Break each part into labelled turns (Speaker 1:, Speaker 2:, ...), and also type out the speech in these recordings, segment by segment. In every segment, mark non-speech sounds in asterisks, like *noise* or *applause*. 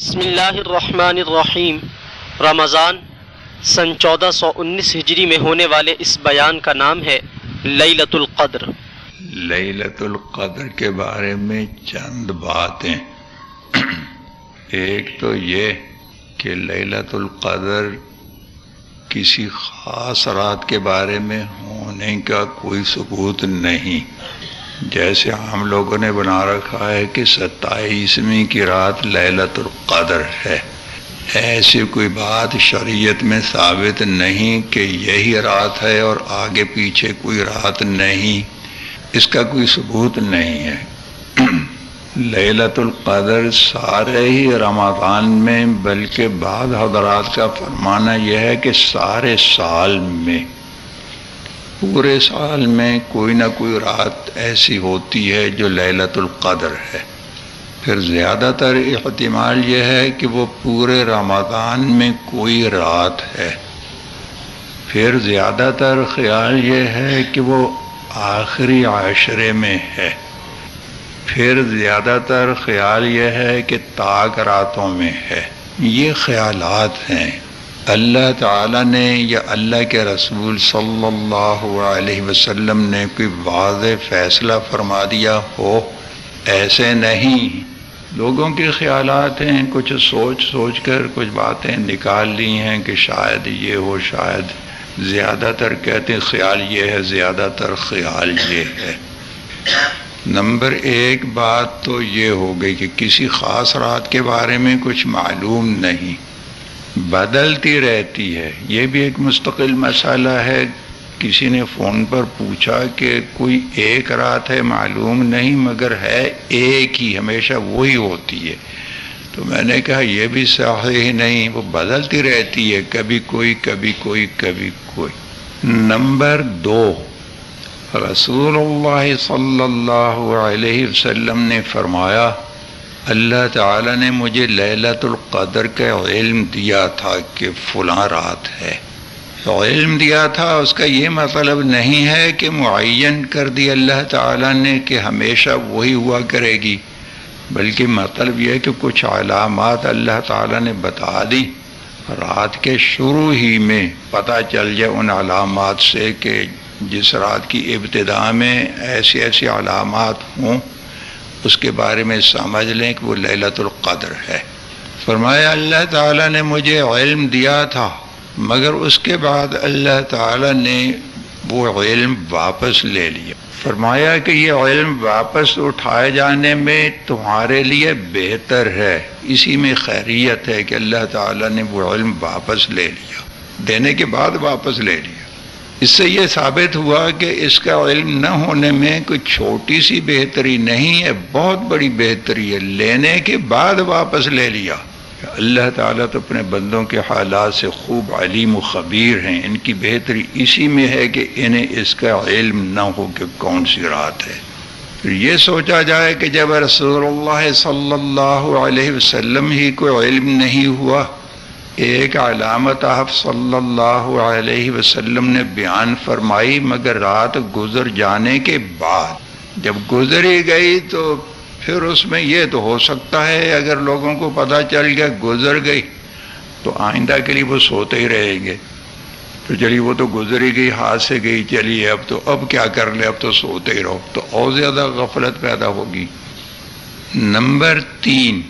Speaker 1: بسم اللہ الرحمن الرحیم۔ رمضان سن چودہ سو انیس ہجری میں ہونے والے اس بیان کا نام ہے لیلت القدر۔
Speaker 2: لیلت القدر کے بارے میں چند باتیں۔ ایک تو یہ کہ لیلت القدر کسی خاص رات کے بارے میں ہونے کا کوئی ثبوت نہیں۔ جیسے ہم لوگوں نے بنا رکھا ہے کہ ستائیسویں کی رات لیلت القدر ہے۔ ایسی کوئی بات شریعت میں ثابت نہیں کہ یہی رات ہے اور آگے پیچھے کوئی رات نہیں۔ اس کا کوئی ثبوت نہیں ہے۔ لیلت القدر سارے ہی رمضان میں، بلکہ بعض حضرات کا فرمانا یہ ہے کہ سارے سال میں۔ پورے سال میں کوئی نہ کوئی رات ایسی ہوتی ہے جو لیلت القدر ہے۔ پھر زیادہ تر احتمال یہ ہے کہ وہ پورے رمضان میں کوئی رات ہے۔ پھر زیادہ تر خیال یہ ہے کہ وہ آخری عاشرے میں ہے۔ پھر زیادہ تر خیال یہ ہے کہ تاک راتوں میں ہے۔ یہ خیالات ہیں۔ اللہ تعالیٰ نے یا اللہ کے رسول صلی اللہ علیہ وسلم نے کوئی واضح فیصلہ فرما دیا ہو؟ ایسے نہیں۔ لوگوں کے خیالات ہیں، کچھ سوچ سوچ کر کچھ باتیں نکال لی ہیں کہ شاید یہ ہو، شاید زیادہ تر کہتے ہیں خیال یہ ہے، زیادہ تر خیال یہ ہے۔ نمبر ایک بات تو یہ ہو گئی کہ کسی خاص رات کے بارے میں کچھ معلوم نہیں۔ بدلتی رہتی ہے۔ یہ بھی ایک مستقل مسئلہ ہے۔ کسی نے فون پر پوچھا کہ کوئی ایک رات ہے معلوم نہیں، مگر ہے ایک ہی، ہمیشہ وہی ہوتی ہے۔ تو میں نے کہا، یہ بھی صحیح نہیں، وہ بدلتی رہتی ہے۔ کبھی کوئی کبھی کوئی کبھی کوئی۔ نمبر دو، رسول اللہ صلی اللہ علیہ وسلم نے فرمایا اللہ تعالیٰ نے مجھے للت القدر کا علم دیا تھا کہ فلاں رات ہے۔ علم دیا تھا، اس کا یہ مطلب نہیں ہے کہ معین کر دی اللہ تعالیٰ نے کہ ہمیشہ وہی ہوا کرے گی، بلکہ مطلب یہ کہ کچھ علامات اللہ تعالیٰ نے بتا دی۔ رات کے شروع ہی میں پتہ چل جائے ان علامات سے کہ جس رات کی ابتدا میں ایسی ایسی علامات ہوں اس کے بارے میں سمجھ لیں کہ وہ للت القدر ہے۔ فرمایا، اللہ تعالیٰ نے مجھے علم دیا تھا، مگر اس کے بعد اللہ تعالیٰ نے وہ علم واپس لے لیا۔ فرمایا کہ یہ علم واپس اٹھائے جانے میں تمہارے لیے بہتر ہے۔ اسی میں خیریت ہے کہ اللہ تعالیٰ نے وہ علم واپس لے لیا۔ دینے کے بعد واپس لے لیا۔ اس سے یہ ثابت ہوا کہ اس کا علم نہ ہونے میں کوئی چھوٹی سی بہتری نہیں ہے، بہت بڑی بہتری ہے۔ لینے کے بعد واپس لے لیا۔ اللہ تعالیٰ تو اپنے بندوں کے حالات سے خوب علیم و خبیر ہیں۔ ان کی بہتری اسی میں ہے کہ انہیں اس کا علم نہ ہو کہ کون سی رات ہے۔ پھر یہ سوچا جائے کہ جب رسول اللہ صلی اللہ علیہ وسلم ہی کوئی علم نہیں ہوا ایک علامت آپ صلی اللہ علیہ وسلم نے بیان فرمائی، مگر رات گزر جانے کے بعد، جب گزری گئی تو پھر اس میں یہ تو ہو سکتا ہے، اگر لوگوں کو پتہ چل گیا گزر گئی، تو آئندہ کے لیے وہ سوتے ہی رہیں گے۔ تو چلیے، وہ تو گزری گئی، ہاتھ سے گئی، چلیے، اب تو، اب کیا کر لے اب تو سوتے ہی رہو۔ تو اور زیادہ غفلت پیدا ہوگی۔ نمبر تین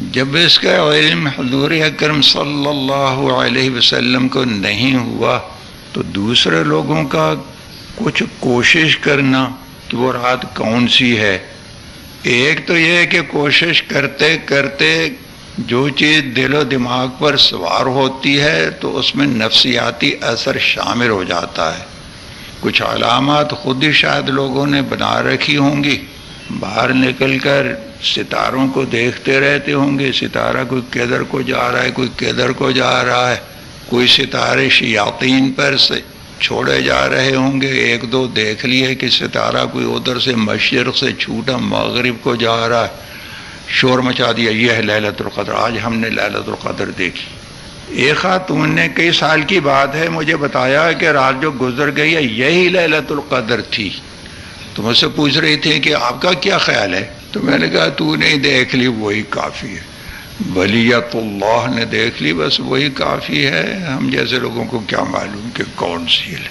Speaker 2: جب اس کا علم حضور اکرم صلی اللہ علیہ وسلم کو نہیں ہوا تو دوسرے لوگوں کا کچھ کوشش کرنا کہ وہ رات کون سی ہے؟ ایک تو یہ کہ کوشش کرتے کرتے جو چیز دل و دماغ پر سوار ہوتی ہے تو اس میں نفسیاتی اثر شامل ہو جاتا ہے۔ کچھ علامات خود ہی شاید لوگوں نے بنا رکھی ہوں گی۔ باہر نکل کر ستاروں کو دیکھتے رہتے ہوں گے، ستارہ کوئی کدھر کو جا رہا ہے، کوئی کدھر کو جا رہا ہے، کوئی ستارے شیاطین پر سے چھوڑے جا رہے ہوں گے۔ ایک دو دیکھ لیے کہ ستارہ کوئی ادھر سے مشرق سے چھوٹا مغرب کو جا رہا ہے۔ شور مچا دیا، یہ ہے للت القدر۔ آج ہم نے للت القدر دیکھی۔ ایک خاتون نے کئی سال کی بات ہے، مجھے بتایا کہ رات جو گزر گئی ہے، یہی للت القدر تھی۔ تو مجھ سے پوچھ رہی تھی کہ آپ کا کیا خیال ہے؟ تو میں نے کہا، تو نہیں دیکھ لی، وہی کافی ہے۔ ولیت اللہ نے دیکھ لی، بس وہی کافی ہے۔ ہم جیسے لوگوں کو کیا معلوم کہ کون سی ہے۔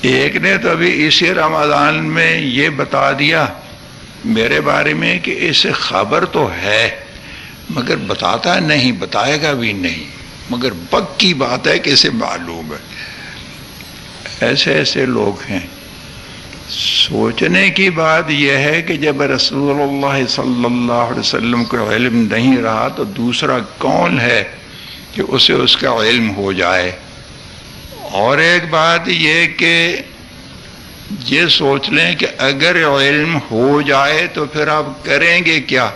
Speaker 2: ایک نے تو ابھی اسی رمضان میں یہ بتا دیا میرے بارے میں کہ اسے خبر تو ہے، مگر بتاتا نہیں، بتائے گا بھی نہیں۔ مگر پکی بات ہے کہ اسے معلوم ہے۔ ایسے ایسے لوگ ہیں۔ سوچنے کی بات یہ ہے کہ جب رسول اللہ صلی اللہ علیہ وسلم کو علم نہیں رہا تو دوسرا کون ہے کہ اسے اس کا علم ہو جائے؟ اور ایک بات یہ کہ یہ سوچ لیں کہ اگر علم ہو جائے تو پھر آپ کریں گے کیا؟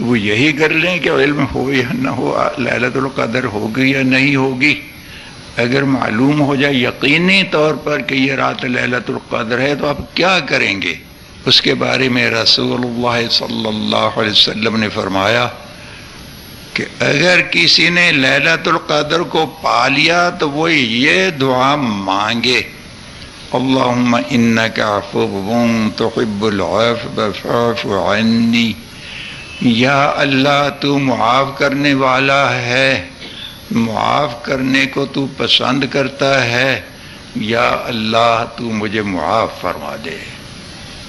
Speaker 2: وہ یہی کر لیں کہ علم ہو یا نہ ہو للت القدر ہوگی یا نہیں ہوگی؟ اگر معلوم ہو جائے یقینی طور پر کہ یہ رات للت القدر ہے تو آپ کیا کریں گے؟ اس کے بارے میں رسول اللہ صلی اللہ علیہ وسلم نے فرمایا کہ اگر کسی نے للت القدر کو پا لیا تو وہ یہ دعا مانگے، اللہم انکا عفو تحب العفو فعف عنی، یا اللہ تو معاف کرنے والا ہے۔ معاف کرنے کو تو پسند کرتا ہے، یا اللہ تو مجھے معاف فرما دے۔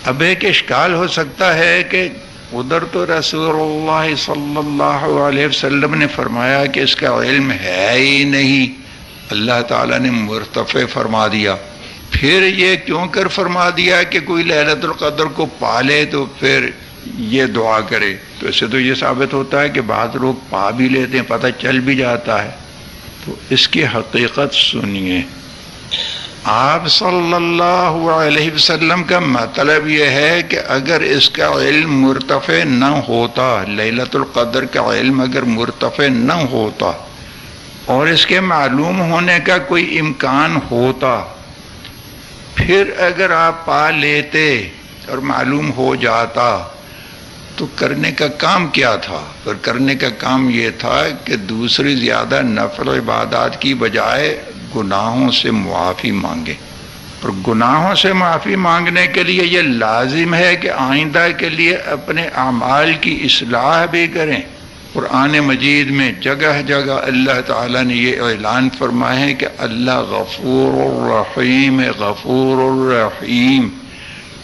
Speaker 2: اب ایک اشکال ہو سکتا ہے کہ ادھر تو رسول اللہ صلی اللہ علیہ وسلم نے فرمایا کہ اس کا علم ہے ہی نہیں۔ اللہ تعالیٰ نے مرتفع فرما دیا۔ پھر یہ کیوں کر فرما دیا کہ کوئی لہلت القدر کو پالے تو پھر یہ دعا کرے تو اس سے تو یہ ثابت ہوتا ہے کہ بعض لوگ پا بھی لیتے ہیں، پتہ چل بھی جاتا ہے۔ تو اس کی حقیقت سنیے۔ آپ صلی اللہ علیہ وسلم کا مطلب یہ ہے کہ اگر اس کا علم مرتفع نہ ہوتا لیلت القدر کا علم اگر مرتفع نہ ہوتا اور اس کے معلوم ہونے کا کوئی امکان ہوتا، پھر اگر آپ پا لیتے اور معلوم ہو جاتا تو کرنے کا کام کیا تھا؟ پر کرنے کا کام یہ تھا کہ دوسری زیادہ نفل عبادات کی بجائے گناہوں سے معافی مانگے۔ اور گناہوں سے معافی مانگنے کے لیے یہ لازم ہے کہ آئندہ کے لیے اپنے اعمال کی اصلاح بھی کریں۔ قرآن مجید میں جگہ جگہ اللہ تعالیٰ نے یہ اعلان فرمائے کہ اللہ غفور الرحیم غفور الرحیم۔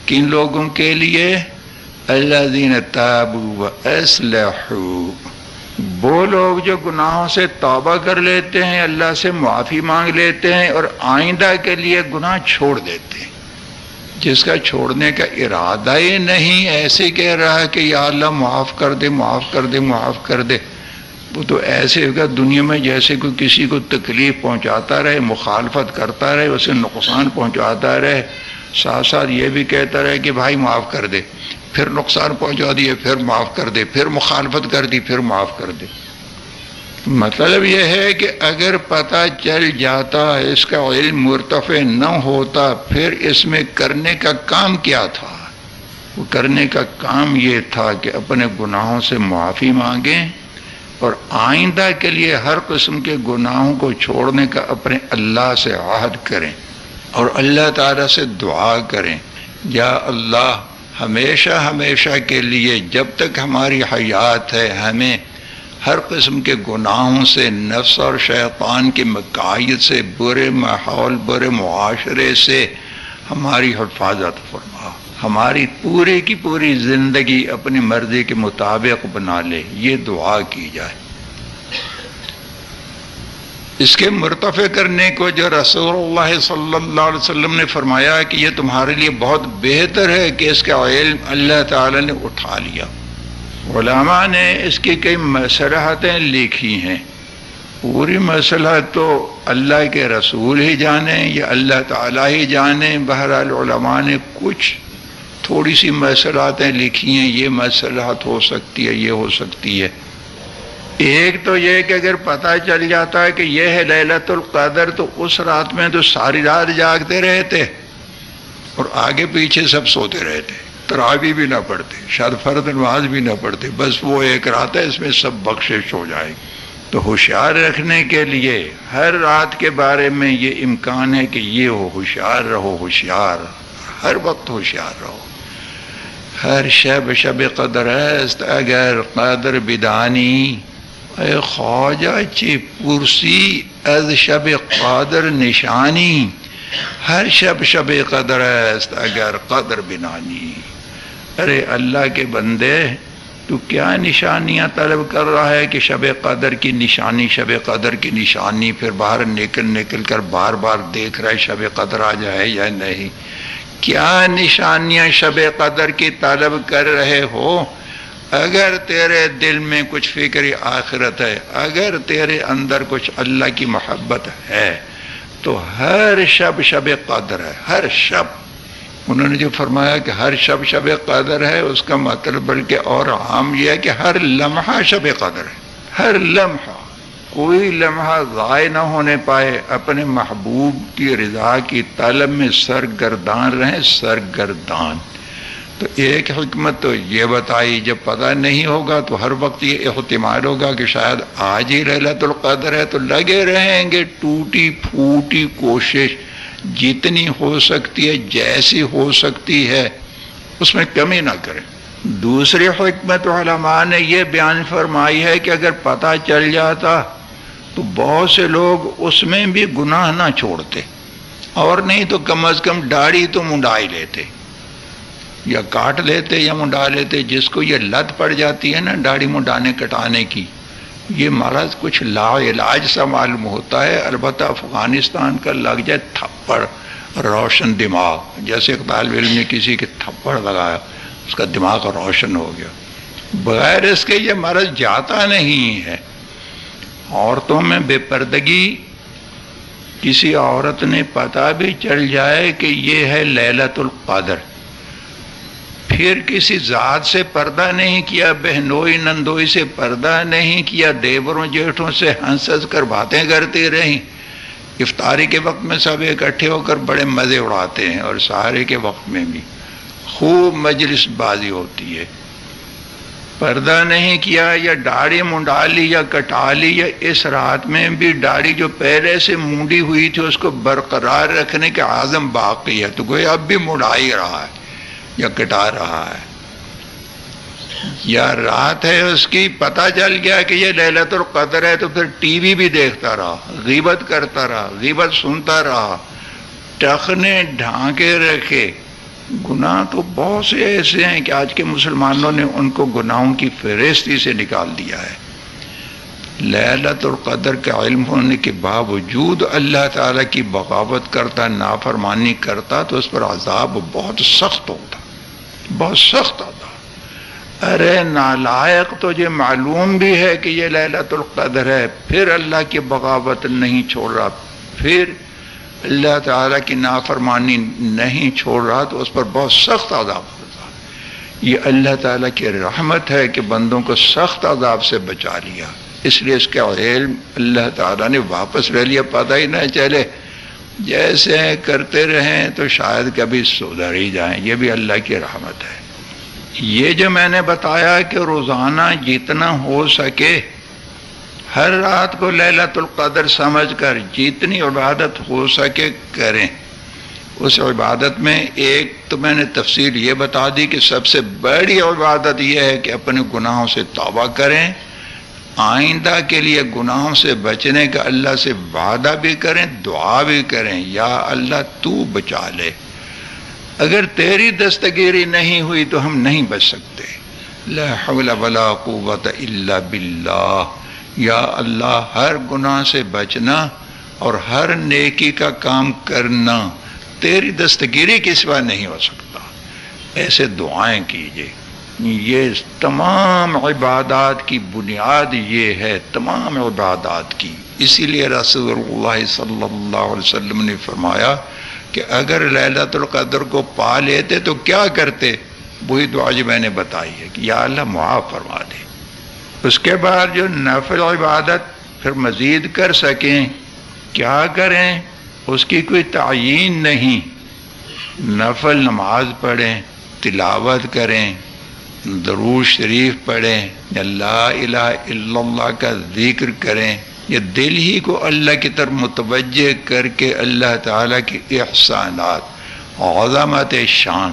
Speaker 2: کن لوگوں کے لیے؟ اللہ دین تابو وہ لوگ جو گناہوں سے توبہ کر لیتے ہیں، اللہ سے معافی مانگ لیتے ہیں اور آئندہ کے لیے گناہ چھوڑ دیتے ہیں۔ جس کا چھوڑنے کا ارادہ ہی نہیں، ایسے کہہ رہا کہ یا اللہ معاف کر دے، معاف کر دے، معاف کر دے۔ وہ تو ایسے ہوگا دنیا میں جیسے کوئی کسی کو تکلیف پہنچاتا رہے، مخالفت کرتا رہے، اسے نقصان پہنچاتا رہے۔ ساتھ ساتھ یہ بھی کہتا رہے کہ بھائی معاف کر دے۔ پھر نقصان پہنچا دیے، پھر معاف کر دے، پھر مخالفت کر دی، پھر معاف کر دے۔ مطلب یہ ہے کہ اگر پتہ چل جاتا اس کا علم مرتفع نہ ہوتا، پھر اس میں کرنے کا کام کیا تھا؟ وہ کرنے کا کام یہ تھا کہ اپنے گناہوں سے معافی مانگیں اور آئندہ کے لیے ہر قسم کے گناہوں کو چھوڑنے کا اپنے اللہ سے عہد کریں اور اللہ تعالیٰ سے دعا کریں، یا اللہ ہمیشہ ہمیشہ کے لیے جب تک ہماری حیات ہے، ہمیں ہر قسم کے گناہوں سے، نفس اور شیطان کے مقاعد سے، برے ماحول، برے معاشرے سے ہماری حفاظت فرما۔ ہماری پورے کی پوری زندگی اپنی مرضی کے مطابق بنا لے۔ یہ دعا کی جائے۔ اس کے مرتفع کرنے کو جو رسول اللہ صلی اللہ علیہ وسلم نے فرمایا کہ یہ تمہارے لیے بہت بہتر ہے کہ اس کا علم اللہ تعالی نے اٹھا لیا۔ علماء نے اس کی کئی مسلحتیں لکھی ہیں۔ پوری مسئلہ تو اللہ کے رسول ہی جانیں یا اللہ تعالیٰ ہی جانیں بہرحال علماء نے کچھ تھوڑی سی مسئلاتیں لکھی ہیں۔ یہ مسئلات ہو سکتی ہے، یہ ہو سکتی ہے۔ ایک تو یہ کہ اگر پتہ چل جاتا ہے کہ یہ ہے للت القدر، تو اس رات میں تو ساری رات جاگتے رہتے اور آگے پیچھے سب سوتے رہتے، تراوی بھی نہ پڑتے شاید فرد نماز بھی نہ پڑتے بس وہ ایک رات ہے، اس میں سب بخشش ہو جائے۔ گی تو ہوشیار رکھنے کے لیے ہر رات کے بارے میں یہ امکان ہے کہ یہ ہو، ہوشیار رہو، ہوشیار، ہر وقت ہوشیار رہو۔ ہر شب شب قدر است، اگر قدر بدانی اے خواجہ چی پرسی از شب قدر نشانی، ہر شب شب قدر است اگر قدر بنانی۔ ارے اللہ کے بندے، تو کیا نشانیاں طلب کر رہا ہے کہ شب قدر کی نشانی، شب قدر کی نشانی پھر باہر نکل نکل کر بار بار دیکھ رہا ہے شب قدر آ جائے یا نہیں؟ کیا نشانیاں شب قدر کی طلب کر رہے ہو؟ اگر تیرے دل میں کچھ فکری آخرت ہے، اگر تیرے اندر کچھ اللہ کی محبت ہے، تو ہر شب شب قدر ہے، ہر شب۔ انہوں نے جو فرمایا کہ ہر شب شب قدر ہے، اس کا مطلب بلکہ اور عام یہ ہے کہ ہر لمحہ شب قدر ہے۔ ہر لمحہ۔ کوئی لمحہ ضائع نہ ہونے پائے، اپنے محبوب کی رضا کی طلب میں سرگردان رہیں، سرگردان۔ تو ایک حکمت تو یہ بتائی، جب پتہ نہیں ہوگا تو ہر وقت یہ احتمال ہوگا کہ شاید آج ہی رحلت القدر ہے تو لگے رہیں گے، ٹوٹی پھوٹی کوشش جتنی ہو سکتی ہے، جیسی ہو سکتی ہے، اس میں کمی نہ کریں۔ دوسری حکمت علماء نے یہ بیان فرمائی ہے کہ اگر پتہ چل جاتا تو بہت سے لوگ اس میں بھی گناہ نہ چھوڑتے، اور نہیں تو کم از کم داڑھی تو منڈائی لیتے۔ یا کاٹ لیتے یا منڈا لیتے، جس کو یہ لت پڑ جاتی ہے نا داڑھی منڈانے کٹانے کی، یہ مرض کچھ لا علاج سا معلوم ہوتا ہے۔ البتہ افغانستان کا لگ جائے تھپڑ، روشن دماغ۔ جیسے ایک طالب علم نے کسی کے تھپڑ لگایا، اس کا دماغ روشن ہو گیا۔ بغیر اس کے یہ مرض جاتا نہیں ہے۔ عورتوں میں بے پردگی، کسی عورت نے پتہ بھی چل جائے کہ یہ ہے للت القدر۔ پھر کسی ذات سے پردہ نہیں کیا، بہنوئی نندوئی سے پردہ نہیں کیا، دیوروں، جیٹھوں سے ہنس ہنس کر باتیں کرتی رہیں۔ افطاری کے وقت میں سب اکٹھے ہو کر بڑے مزے اڑاتے ہیں اور سہارے کے وقت میں بھی۔ خوب مجلس بازی ہوتی ہے۔ پردہ نہیں کیا یا داڑھی منڈا لی یا کٹا لی یا اس رات میں بھی داڑھی جو پہلے سے مونڈی ہوئی تھی، اس کو برقرار رکھنے کے عزم باقی ہے۔ تو کوئی اب بھی منڈا ہی رہا ہے۔ یا کٹا رہا ہے۔ یا رات ہے اس کی پتہ چل گیا کہ یہ للت القدر ہے تو پھر ٹی وی بھی دیکھتا رہا، غیبت کرتا رہا، غیبت سنتا رہا۔ ٹخنے ڈھانکے رکھے۔ گناہ تو بہت سے ایسے ہیں کہ آج کے مسلمانوں نے ان کو گناہوں کی فہرستی سے نکال دیا ہے۔ للت القدر کا علم ہونے کے باوجود اللہ تعالیٰ کی بغاوت کرتا، نافرمانی کرتا تو اس پر عذاب بہت سخت ہوتا۔ بہت سخت ہوتا ارے نالائق تو یہ معلوم بھی ہے کہ یہ للت القدر ہے۔ پھر اللہ کی بغاوت نہیں چھوڑ رہا۔ پھر اللہ تعالیٰ کی نافرمانی نہیں چھوڑ رہا تو اس پر بہت سخت عذاب ہوتا۔ یہ اللہ تعالیٰ کی رحمت ہے کہ بندوں کو سخت عذاب سے بچا لیا۔ اس لیے اس کا علم اللہ تعالیٰ نے واپس لے لیا۔ پتہ ہی نہ چلے۔ جیسے کرتے رہیں تو شاید کبھی سدھر ہی جائیں۔ یہ بھی اللہ کی رحمت ہے۔ یہ جو میں نے بتایا کہ روزانہ جتنا ہو سکے، ہر رات کو للت القدر سمجھ کر جتنی عبادت ہو سکے کریں۔ اس عبادت میں ایک تو میں نے تفصیل یہ بتا دی کہ سب سے بڑی عبادت یہ ہے کہ اپنے گناہوں سے توبہ کریں۔ آئندہ کے لیے گناہوں سے بچنے کا اللہ سے وعدہ بھی کریں، دعا بھی کریں، یا اللہ تو بچا لے۔ اگر تیری دستگیری نہیں ہوئی تو ہم نہیں بچ سکتے۔ لا حول ولا قوت الا باللہ۔ یا اللہ، ہر گناہ سے بچنا اور ہر نیکی کا کام کرنا تیری دستگیری کے سوا نہیں ہو سکتا۔ ایسے دعائیں کیجیے یہ تمام عبادات کی بنیاد یہ ہے، تمام عبادات کی۔ اسی لیے رسول اللہ صلی اللہ علیہ وسلم نے فرمایا کہ اگر للت القدر کو پا لیتے تو کیا کرتے؟ وہی دعا جو میں نے بتائی ہے کہ یا اللہ معاف فرما دے۔ اس کے بعد جو نفل عبادت پھر مزید کر سکیں۔ کیا کریں؟ اس کی کوئی تعین نہیں۔ نفل نماز پڑھیں، تلاوت کریں۔ درود شریف پڑھیں اللہ الہ الا اللہ کا ذکر کریں، یا دل ہی کو اللہ کی طرف متوجہ کر کے اللہ تعالیٰ کی احسانات، عظمت شان،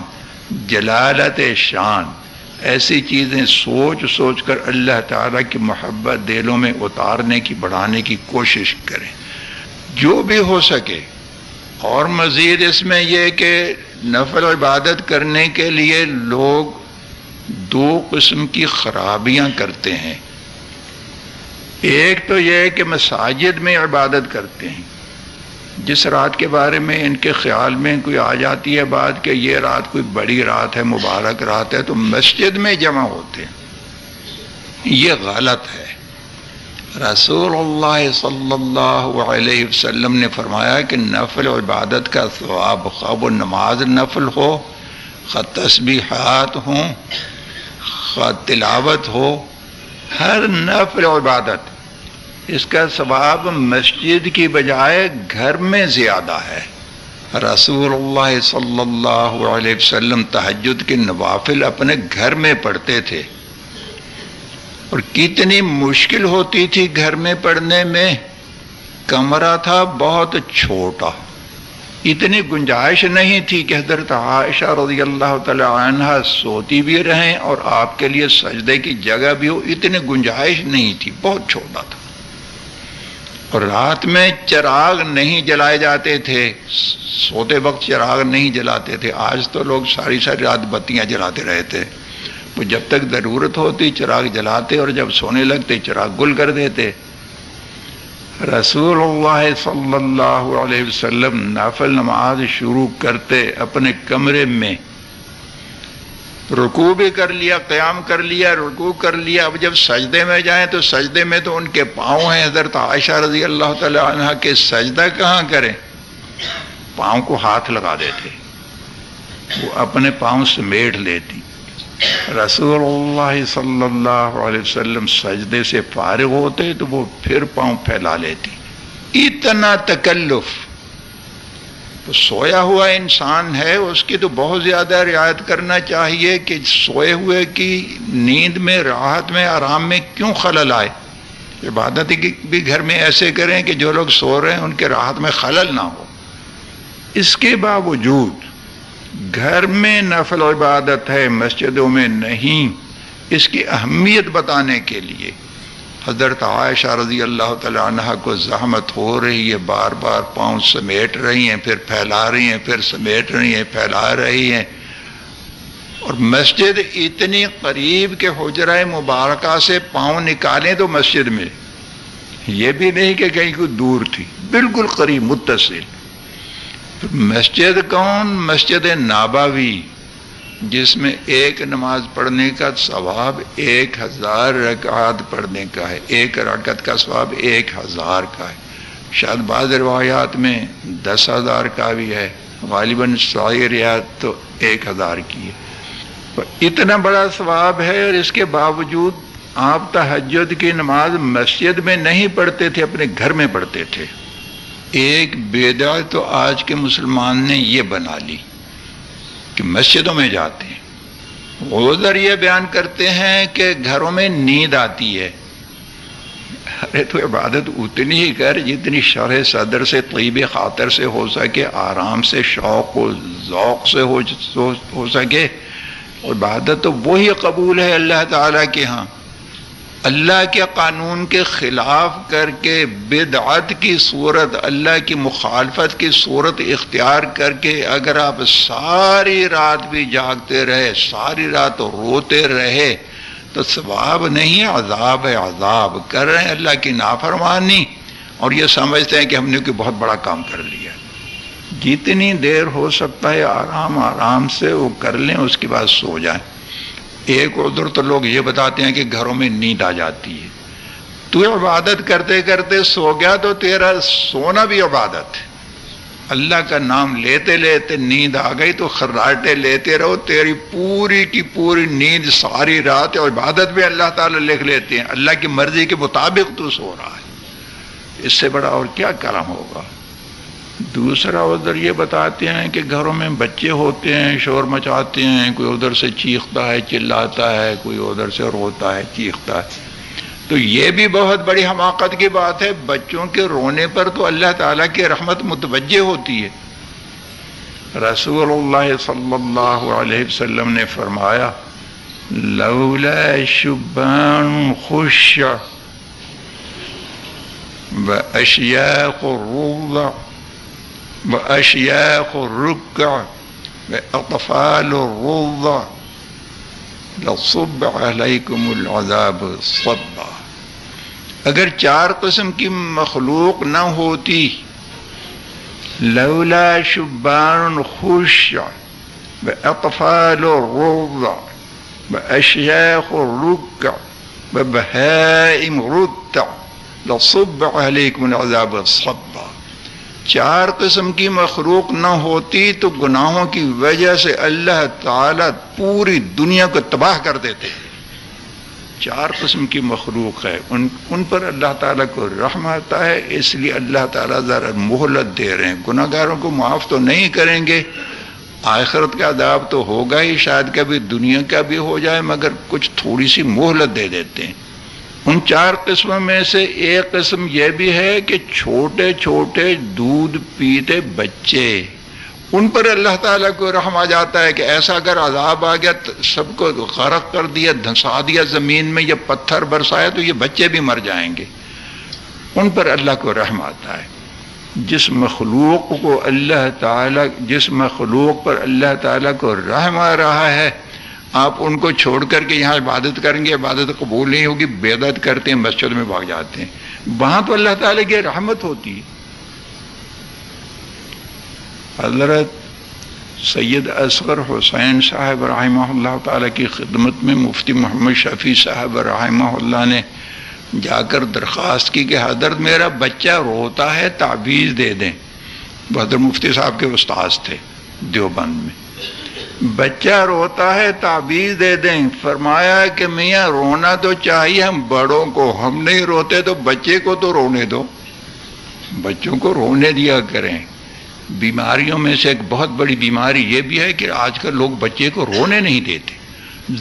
Speaker 2: جلالت شان، ایسی چیزیں سوچ سوچ کر اللہ تعالیٰ کی محبت دلوں میں اتارنے کی، بڑھانے کی کوشش کریں۔ جو بھی ہو سکے۔ اور مزید اس میں یہ کہ نفل عبادت کرنے کے لیے لوگ دو قسم کی خرابیاں کرتے ہیں۔ ایک تو یہ کہ مساجد میں عبادت کرتے ہیں۔ جس رات کے بارے میں ان کے خیال میں کوئی آ جاتی ہے بات کہ یہ رات کوئی بڑی رات ہے، مبارک رات ہے، تو مسجد میں جمع ہوتے ہیں۔ یہ غلط ہے۔ رسول اللہ صلی اللہ علیہ وسلم نے فرمایا کہ نفل عبادت کا ثواب خواب و نماز نفل ہو خ تسبیحات ہوں خ تلاوت ہو، ہر نفل عبادت۔ اس کا ثواب مسجد کی بجائے گھر میں زیادہ ہے۔ رسول اللہ صلی اللہ علیہ وسلم تحجد کے نوافل اپنے گھر میں پڑھتے تھے۔ اور کتنی مشکل ہوتی تھی گھر میں پڑھنے میں۔ کمرہ تھا بہت چھوٹا۔ اتنی گنجائش نہیں تھی کہ حضرت عائشہ رضی اللہ تعالی عنہ سوتی بھی رہیں اور آپ کے لیے سجدے کی جگہ بھی ہو، اتنی گنجائش نہیں تھی، بہت چھوٹا تھا۔ اور رات میں چراغ نہیں جلائے جاتے تھے، سوتے وقت چراغ نہیں جلاتے تھے۔ آج تو لوگ ساری ساری رات بتیاں جلاتے رہتے۔ وہ جب تک ضرورت ہوتی چراغ جلاتے اور جب سونے لگتے چراغ گل کر دیتے۔ رسول اللہ صلی اللہ علیہ وسلم نافل نماز شروع کرتے اپنے کمرے میں رکوع بھی کر لیا قیام کر لیا رکوع کر لیا اب جب سجدے میں جائیں تو سجدے میں تو ان کے پاؤں ہیں. حضرت عائشہ رضی اللہ تعالی عنہ کے سجدہ کہاں کریں؟ پاؤں کو ہاتھ لگا دیتے. وہ اپنے پاؤں سمیٹ لیتی. رسول اللہ صلی اللہ علیہ وسلم سجدے سے فارغ ہوتے تو وہ پھر پاؤں پھیلا لیتی۔ اتنا تکلف۔ تو سویا ہوا انسان ہے، اس کی تو بہت زیادہ رعایت کرنا چاہیے کہ سوئے ہوئے کی نیند میں، راحت میں، آرام میں کیوں خلل آئے؟ عبادت بھی گھر میں ایسے کریں کہ جو لوگ سو رہے ہیں، ان کے راحت میں خلل نہ ہو۔ اس کے باوجود گھر میں نفل و عبادت ہے، مسجدوں میں نہیں۔ اس کی اہمیت بتانے کے لیے حضرت عائشہ رضی اللہ تعالی عنہ کو زحمت ہو رہی ہے۔ بار بار پاؤں سمیٹ رہی ہیں، پھر پھیلا رہی ہیں، پھر سمیٹ رہی ہیں، پھیلا رہی ہیں۔ اور مسجد اتنی قریب کے حجرہ مبارکہ سے پاؤں نکالیں تو مسجد میں۔ یہ بھی نہیں کہ کہیں کوئی دور تھی، بالکل قریب، متصل۔ مسجد کون؟ مسجد ناباوی، جس میں ایک نماز پڑھنے کا ثواب ایک ہزار رکعت پڑھنے کا ہے۔ ایک رکعت کا ثواب ایک ہزار کا ہے۔ شاید بعض روایات میں دس ہزار کا بھی ہے، غالباً ریات تو ایک ہزار کی ہے۔ اتنا بڑا ثواب ہے اور اس کے باوجود آپ تحجد کی نماز مسجد میں نہیں پڑھتے تھے، اپنے گھر میں پڑھتے تھے۔ ایک بیدا تو آج کے مسلمان نے یہ بنا لی کہ مسجدوں میں جاتے ہیں۔ ادھر یہ بیان کرتے ہیں کہ گھروں میں نیند آتی ہے۔ ارے تو عبادت اتنی ہی کر جتنی شرح صدر سے، طیب خاطر سے ہو سکے، آرام سے، شوق و ذوق سے ہو سکے۔ عبادت تو وہی قبول ہے اللہ تعالیٰ کے ہاں۔ اللہ کے قانون کے خلاف کر کے بدعت کی صورت، اللہ کی مخالفت کی صورت اختیار کر کے اگر آپ ساری رات بھی جاگتے رہے، ساری رات روتے رہے، تو ثواب نہیں، عذاب ہے، عذاب کر رہے ہیں اللہ کی نافرمانی۔ اور یہ سمجھتے ہیں کہ ہم نے کوئی بہت بڑا کام کر لیا۔ جتنی دیر ہو سکتا ہے، آرام آرام سے وہ کر لیں، اس کے بعد سو جائیں۔ ایک ادھر تو لوگ یہ بتاتے ہیں کہ گھروں میں نیند آ جاتی ہے۔ تو عبادت کرتے کرتے سو گیا تو تیرا سونا بھی عبادت ہے۔ اللہ کا نام لیتے لیتے نیند آ گئی تو خراٹے لیتے رہو۔ تیری پوری کی پوری نیند ساری رات اور عبادت بھی اللہ تعالیٰ لکھ لیتے ہیں۔ اللہ کی مرضی کے مطابق تو سو رہا ہے۔ اس سے بڑا اور کیا کلام ہوگا؟ دوسرا ادھر یہ بتاتے ہیں کہ گھروں میں بچے ہوتے ہیں، شور مچاتے ہیں، کوئی ادھر سے چیختا ہے، چلاتا ہے، کوئی ادھر سے روتا ہے، چیختا ہے۔ تو یہ بھی بہت بڑی حماقت کی بات ہے۔ بچوں کے رونے پر تو اللہ تعالیٰ کی رحمت متوجہ ہوتی ہے۔ رسول اللہ صلی اللہ علیہ وسلم نے فرمایا، لولا شبان خوش بأشياخ الرضع بأشياخ الركع بأطفال الرضع لصب عليكم العذاب صبا اگر چار قسم کی مخلوق نہ ہوتی، لولا شبان خوش بأطفال الرضع بأشياخ الركع ببهائم رتع لصب علیکم العذاب صبا چار قسم کی مخلوق نہ ہوتی تو گناہوں کی وجہ سے اللہ تعالی پوری دنیا کو تباہ کر دیتے۔ چار قسم کی مخلوق ہے۔ ان ان پر اللہ تعالیٰ کو رحم آتا ہے، اس لیے اللہ تعالیٰ ذرا مہلت دے رہے ہیں۔ گناہ گاروں کو معاف تو نہیں کریں گے۔ آخرت کا عذاب تو ہوگا ہی، شاید کبھی دنیا کا بھی ہو جائے، مگر کچھ تھوڑی سی مہلت دے دیتے ہیں۔ ان چار قسموں میں سے ایک قسم یہ بھی ہے کہ چھوٹے چھوٹے دودھ پیتے بچے۔ ان پر اللہ تعالیٰ کو رحم آ جاتا ہے کہ ایسا اگر عذاب آ گیا سب کو غرق کر دیا، دھنسا دیا زمین میں، یا پتھر برسایا تو یہ بچے بھی مر جائیں گے۔ ان پر اللہ کو رحم آتا ہے۔ جس مخلوق کو اللہ تعالیٰ، جس مخلوق پر اللہ تعالیٰ کو رحم آ رہا ہے آپ ان کو چھوڑ کر کے یہاں عبادت کریں گے، عبادت قبول نہیں ہوگی بیدت کرتے ہیں، مسجد میں بھاگ جاتے ہیں۔ وہاں تو اللہ تعالیٰ کی رحمت ہوتی ہے۔ حضرت سید اصغر حسین صاحب رحمہ اللہ تعالیٰ کی خدمت میں مفتی محمد شفیع صاحب رحمہ اللہ نے جا کر درخواست کی کہ حضرت میرا بچہ روتا ہے، تعویذ دے دیں۔ بہدر مفتی صاحب کے استاذ تھے دیوبند میں۔ بچہ روتا ہے تعبیز دے دیں۔ فرمایا کہ میاں، رونا تو چاہیے، ہم بڑوں کو، ہم نہیں روتے تو بچے کو تو رونے دو۔ بچوں کو رونے دیا کریں۔ بیماریوں میں سے ایک بہت بڑی بیماری یہ بھی ہے کہ آج کل لوگ بچے کو رونے نہیں دیتے۔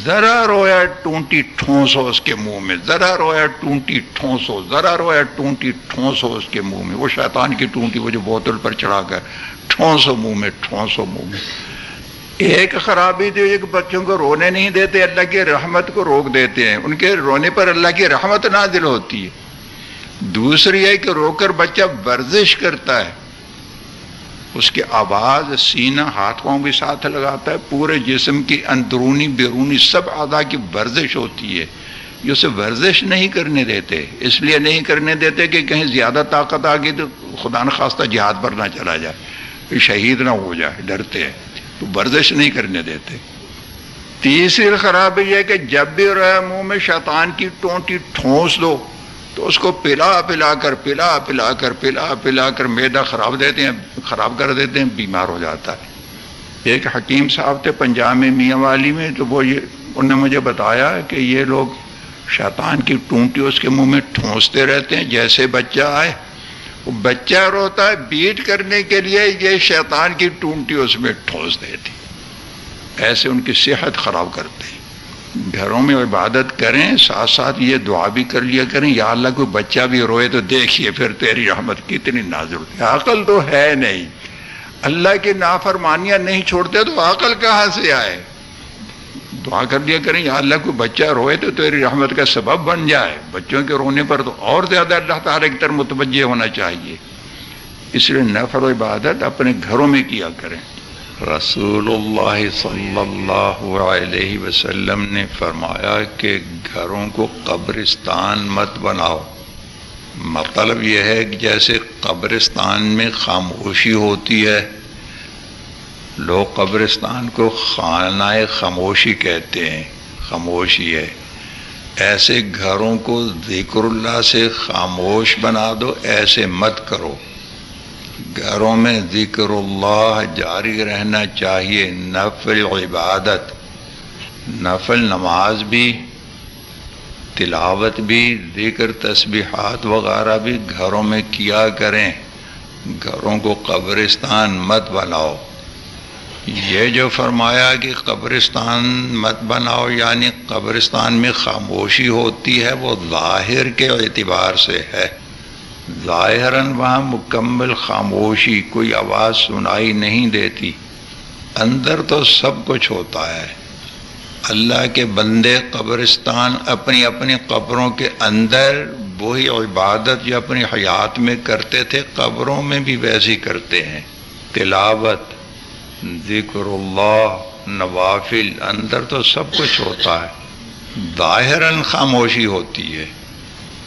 Speaker 2: ذرا رویا ٹونٹی ٹھونسو اس کے منہ میں، ذرا رویا ٹونٹی ٹھونسو، ذرا رویا ٹونٹی ٹھونسو اس کے منہ میں۔ وہ شیطان کی ٹونٹی، وہ جو بوتل پر چڑھا کر ٹھونسو منہ میں، ٹھونسو منہ میں۔ ایک خرابی تو ایک بچوں کو رونے نہیں دیتے، اللہ کی رحمت کو روک دیتے ہیں۔ ان کے رونے پر اللہ کی رحمت نازل ہوتی ہے۔ دوسری ہے کہ رو کر بچہ ورزش کرتا ہے۔ اس کی آواز، سینہ، ہاتھوں بھی ساتھ لگاتا ہے۔ پورے جسم کی اندرونی، بیرونی سب اعضاء کی ورزش ہوتی ہے۔ یہ اسے ورزش نہیں کرنے دیتے۔ اس لیے نہیں کرنے دیتے کہ کہیں زیادہ طاقت آ گئی تو خدا نخواستہ جہاد پر نہ چلا جائے۔ شہید نہ ہو جائے، ڈرتے ہیں۔ تو ورزش نہیں کرنے دیتے۔ تیسری خرابی یہ کہ جب بھی رہے منہ میں شیطان کی ٹونٹی ٹھونس دو، تو اس کو پلا پلا کر، پلا پلا کر، پلا پلا کر میدا خراب دیتے ہیں، خراب کر دیتے ہیں، بیمار ہو جاتا ہے۔ ایک حکیم صاحب تھے پنجاب میں، میاں والی میں، تو وہ یہ انہوں نے مجھے بتایا کہ یہ لوگ شیطان کی ٹونٹی اس کے منہ میں ٹھونستے رہتے ہیں، جیسے بچہ آئے بچہ روتا ہے بیٹ کرنے کے لیے یہ شیطان کی ٹونٹی اس میں ٹھوس دیتی۔ ایسے ان کی صحت خراب کرتے۔ گھروں میں عبادت کریں، ساتھ ساتھ یہ دعا بھی کر لیا کریں، یا اللہ کوئی بچہ بھی روئے تو دیکھیے پھر تیری رحمت کتنی نازر عقل تو ہے نہیں۔ اللہ کی نافرمانیاں نہیں چھوڑتے تو عقل کہاں سے آئے؟ دعا کر لیا کریں، یا اللہ کو بچہ روئے تو تیری رحمت کا سبب بن جائے۔ بچوں کے رونے پر تو اور زیادہ اللہ تعالیٰ کی طرف متوجہ ہونا چاہیے۔ اس لیے نفر و عبادت اپنے گھروں میں کیا کریں۔ رسول اللہ صلی اللہ علیہ وسلم نے فرمایا کہ گھروں کو قبرستان مت بناؤ۔ مطلب یہ ہے کہ جیسے قبرستان میں خاموشی ہوتی ہے لوگ قبرستان کو خانہ خاموشی کہتے ہیں، خاموشی ہے۔ ایسے گھروں کو ذکر اللہ سے خاموش بنا دو، ایسے مت کرو۔ گھروں میں ذکر اللہ جاری رہنا چاہیے، نفل عبادت، نفل نماز بھی، تلاوت بھی، ذکر تسبیحات وغیرہ بھی گھروں میں کیا کریں۔ گھروں کو قبرستان مت بناؤ۔ یہ جو فرمایا کہ قبرستان مت بناؤ یعنی قبرستان میں خاموشی ہوتی ہے، وہ ظاہر کے اعتبار سے ہے۔ ظاہراً وہاں مکمل خاموشی، کوئی آواز سنائی نہیں دیتی۔ اندر تو سب کچھ ہوتا ہے۔ اللہ کے بندے قبرستان اپنی اپنی قبروں کے اندر، وہی عبادت جو اپنی حیات میں کرتے تھے، قبروں میں بھی ویسی کرتے ہیں۔ تلاوت ذکر اللہ، نوافل، اندر تو سب کچھ ہوتا ہے۔ ظاہراً خاموشی ہوتی ہے۔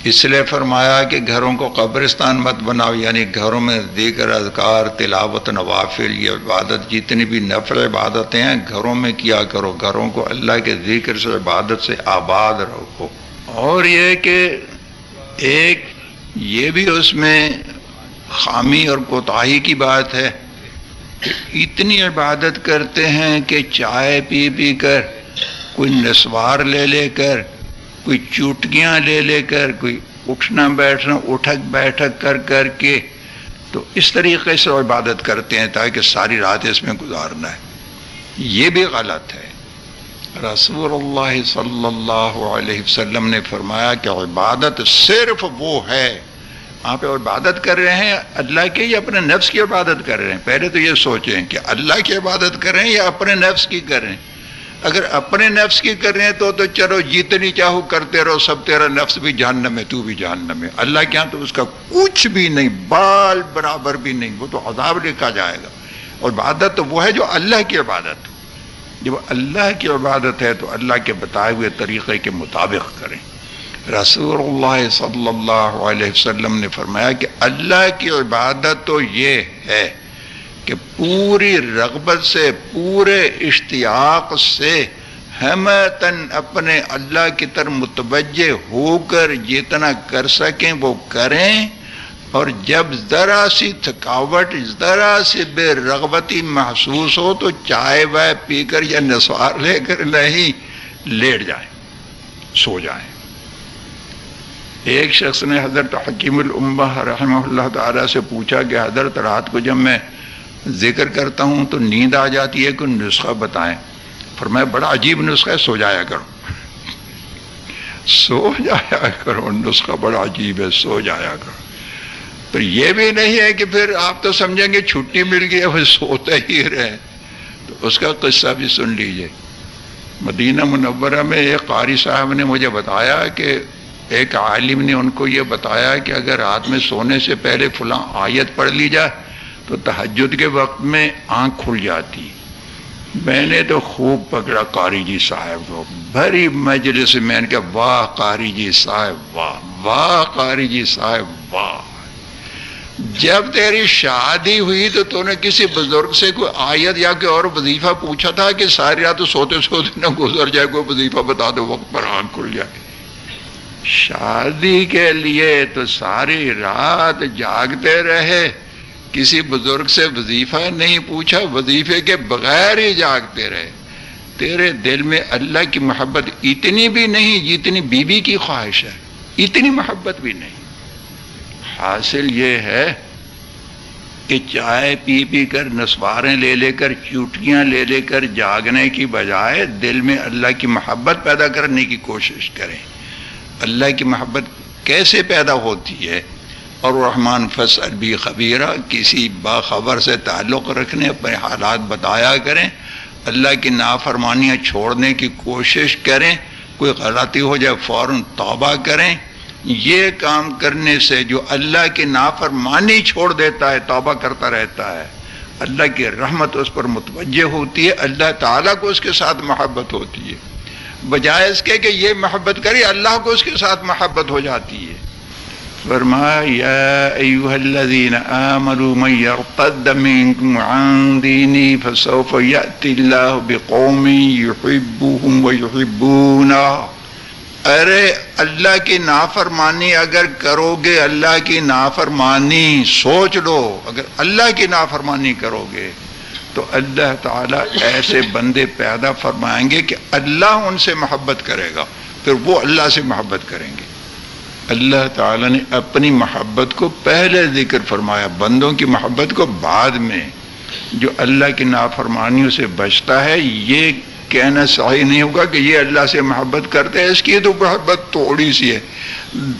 Speaker 2: اس لیے فرمایا کہ گھروں کو قبرستان مت بناؤ یعنی گھروں میں دیگر اذکار، تلاوت، نوافل، یہ عبادت، جتنی بھی نفر عبادتیں ہیں، گھروں میں کیا کرو؟ گھروں کو اللہ کے ذکر سے، عبادت سے آباد رکھو۔ اور یہ کہ ایک، یہ بھی اس میں خامی اور کوتاہی کی بات ہے۔ اتنی عبادت کرتے ہیں کہ چائے پی پی کر، کوئی نسوار لے لے کر، کوئی چوٹکیاں لے لے کر، کوئی اٹھنا بیٹھنا، اٹھک بیٹھک کر کر کے تو اس طریقے سے عبادت کرتے ہیں تاکہ ساری رات اس میں گزارنا ہے۔ یہ بھی غلط ہے۔ رسول اللہ صلی اللہ علیہ وسلم نے فرمایا کہ عبادت صرف وہ ہے آپ عبادت کر رہے ہیں اللہ کے یا اپنے نفس کی عبادت کر رہے ہیں؟ پہلے تو یہ سوچیں کہ اللہ کی عبادت کر رہے ہیں یا اپنے نفس کی کر رہے ہیں؟ اگر اپنے نفس کی کر رہے ہیں تو تو چلو جتنی چاہو، کرتے رہو، سب تیرا نفس بھی جہنم ہے، تو بھی جہنم ہے۔ اللہ کے ہاں تو اس کا کچھ بھی نہیں، بال برابر بھی نہیں، وہ تو عذاب لکھا جائے گا۔ اور عبادت تو وہ ہے جو اللہ کی عبادت۔ جب اللہ کی عبادت ہے تو اللہ کے بتائے ہوئے طریقے کے مطابق کریں۔ رسول اللہ صلی اللہ علیہ وسلم نے فرمایا کہ اللہ کی عبادت تو یہ ہے کہ پوری رغبت سے، پورے اشتیاق سے ہمتن اپنے اللہ کی طرف متوجہ ہو کر جتنا کر سکیں وہ کریں اور جب ذرا سی تھکاوٹ، ذرا سی بے رغبتی محسوس ہو تو چائے وائے پی کر یا نسوار لے کر نہیں، لیٹ جائیں، سو جائیں۔ ایک شخص نے حضرت حکیم الامہ رحمہ اللہ تعالیٰ سے پوچھا کہ حضرت رات کو جب میں ذکر کرتا ہوں تو نیند آ جاتی ہے کوئی نسخہ بتائیں؟ پر میں بڑا عجیب نسخہ ہے، سو جایا کرو۔ سو جایا کرو، نسخہ بڑا عجیب ہے، سو جایا کرو۔ تو یہ بھی نہیں ہے کہ پھر آپ تو سمجھیں گے چھٹی مل گئی ہے سوتے ہی رہے تو اس کا قصہ بھی سن لیجیے۔ مدینہ منورہ میں ایک قاری صاحب نے مجھے بتایا کہ ایک عالم نے ان کو یہ بتایا کہ اگر رات میں سونے سے پہلے فلاں آیت پڑھ لی جائے تو تحجد کے وقت میں آنکھ کھل جاتی۔ میں نے تو خوب پکڑا قاری جی صاحب کو۔ بھری مجلس میں نے کہا، واہ قاری جی صاحب، واہ واہ قاری جی صاحب، واہ۔ جب تیری شادی ہوئی تو تو نے کسی بزرگ سے کوئی آیت یا کوئی اور وظیفہ پوچھا تھا کہ ساری رات سوتے سوتے نہ گزر جائے، کوئی وظیفہ بتا دو، وقت پر آنکھ کھل جائے۔ شادی کے لیے تو ساری رات جاگتے رہے۔ کسی بزرگ سے وظیفہ نہیں پوچھا، وظیفے کے بغیر ہی جاگتے رہے۔ تیرے دل میں اللہ کی محبت اتنی بھی نہیں جتنی بیوی بی کی خواہش ہے۔ اتنی محبت بھی نہیں۔ حاصل یہ ہے کہ چائے پی پی کر، نسواریں لے لے کر، چوٹیاں لے لے کر جاگنے کی بجائے دل میں اللہ کی محبت پیدا کرنے کی کوشش کریں۔ اللہ کی محبت کیسے پیدا ہوتی ہے؟ اور رحمان فصل بھی خبیرہ، کسی باخبر سے تعلق رکھنے، اپنے حالات بتایا کریں، اللہ کی نافرمانیاں چھوڑنے کی کوشش کریں، کوئی غلطی ہو جائے فوراً توبہ کریں۔ یہ کام کرنے سے جو اللہ کی نافرمانی چھوڑ دیتا ہے، توبہ کرتا رہتا ہے۔ اللہ کی رحمت اس پر متوجہ ہوتی ہے، اللہ تعالیٰ کو اس کے ساتھ محبت ہوتی ہے۔ بجائے اس کے کہ یہ محبت کرے اللہ کو اس کے ساتھ محبت ہو جاتی ہے۔ فرمایا یا ایوہ الذین آمنوا من یرتد منکم عن دینی فسوف یأتی اللہ بقوم یحبوہم ویحبونا ارے اللہ کی نافرمانی اگر کرو گے اللہ کی نافرمانی سوچ لو۔ اگر اللہ کی نافرمانی کرو گے تو اللہ تعالیٰ ایسے بندے پیدا فرمائیں گے کہ اللہ ان سے محبت کرے گا، پھر وہ اللہ سے محبت کریں گے۔ اللہ تعالیٰ نے اپنی محبت کو پہلے ذکر فرمایا، بندوں کی محبت کو بعد میں، جو اللہ کی نافرمانیوں سے بچتا ہے، یہ کہنا صحیح نہیں ہوگا کہ یہ اللہ سے محبت کرتے ہیں، اس کی تو محبت تھوڑی سی ہے۔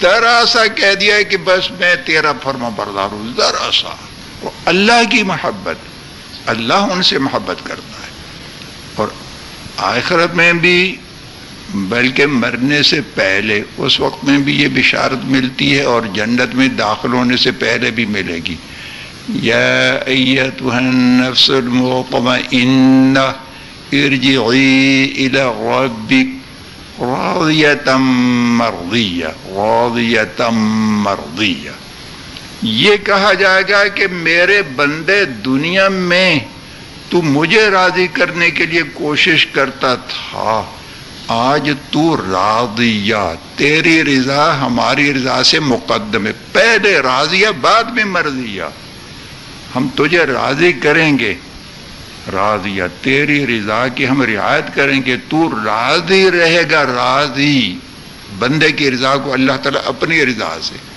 Speaker 2: ذرا سا کہہ دیا ہے کہ بس میں تیرا فرما بردار ہوں، ذرا سا۔ اللہ کی محبت اللہ ان سے محبت کرتا ہے۔ اور آخرت میں بھی، بلکہ مرنے سے پہلے، اس وقت میں بھی یہ بشارت ملتی ہے اور جنت میں داخل ہونے سے پہلے بھی ملے گی۔ یا ایتها النفس المطمئنہ ارجعی الى ربک راضیتا مرضیہ راضیتا مرضیہ۔ یہ کہا جائے گا کہ میرے بندے دنیا میں تو مجھے راضی کرنے کے لیے کوشش کرتا تھا، آج تو راضیہ، تیری رضا ہماری رضا سے مقدم ہے۔ پہلے راضیہ، بعد میں مرضیہ۔ ہم تجھے راضی کریں گے۔ راضیہ، تیری رضا کی ہم رعایت کریں گے۔ تو راضی رہے گا، راضی۔ بندے کی رضا کو اللہ تعالیٰ اپنی رضا سے۔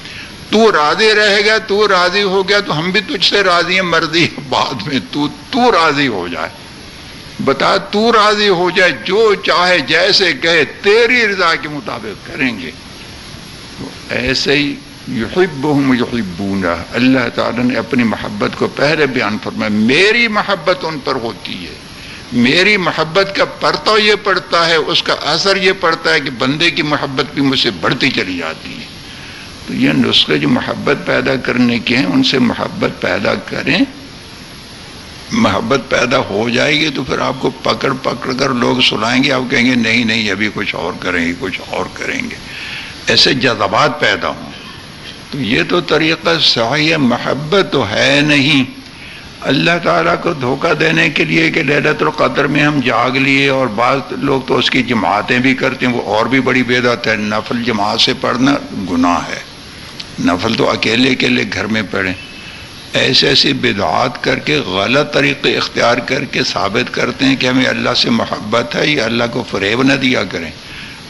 Speaker 2: تو راضی رہے گا تو راضی ہو گیا، تو ہم بھی تجھ سے راضی ہیں، مرضی بعد میں تو تو راضی ہو جائے۔ بتا، تو راضی ہو جائے، جو چاہے، جیسے کہے، تیری رضا کے مطابق کریں گے۔ تو ایسے ہی یحبہم یحبونہ، اللہ تعالیٰ نے اپنی محبت کو پہلے بیان فرمایا، میری محبت ان پر ہوتی ہے۔ میری محبت کا پرتا یہ پڑتا ہے، اس کا اثر یہ پڑتا ہے کہ بندے کی محبت بھی مجھ سے بڑھتی چلی جاتی ہے۔ تو یہ نسخے جو محبت پیدا کرنے کے ہیں، ان سے محبت پیدا کریں۔ محبت پیدا ہو جائے گی تو پھر آپ کو پکڑ پکڑ کر لوگ سنائیں گے، آپ کہیں گے نہیں نہیں ابھی کچھ اور کریں گے، کچھ اور کریں گے۔ ایسے جذبات پیدا ہوں۔ تو یہ تو طریقہ صحیح محبت تو ہے نہیں۔ اللہ تعالیٰ کو دھوکہ دینے کے لیے کہ لہلت القدر میں ہم جاگ لیے اور بعض لوگ تو اس کی جماعتیں بھی کرتے ہیں، وہ اور بھی بڑی بیدات ہے۔ نفل جماعت سے پڑھنا گناہ ہے۔ نفل تو اکیلے اکیلے گھر میں پڑھیں۔ ایسے ایسی بدعات کر کے غلط طریقے اختیار کر کے ثابت کرتے ہیں کہ ہمیں اللہ سے محبت ہے، یا اللہ کو فریب نہ دیا کریں۔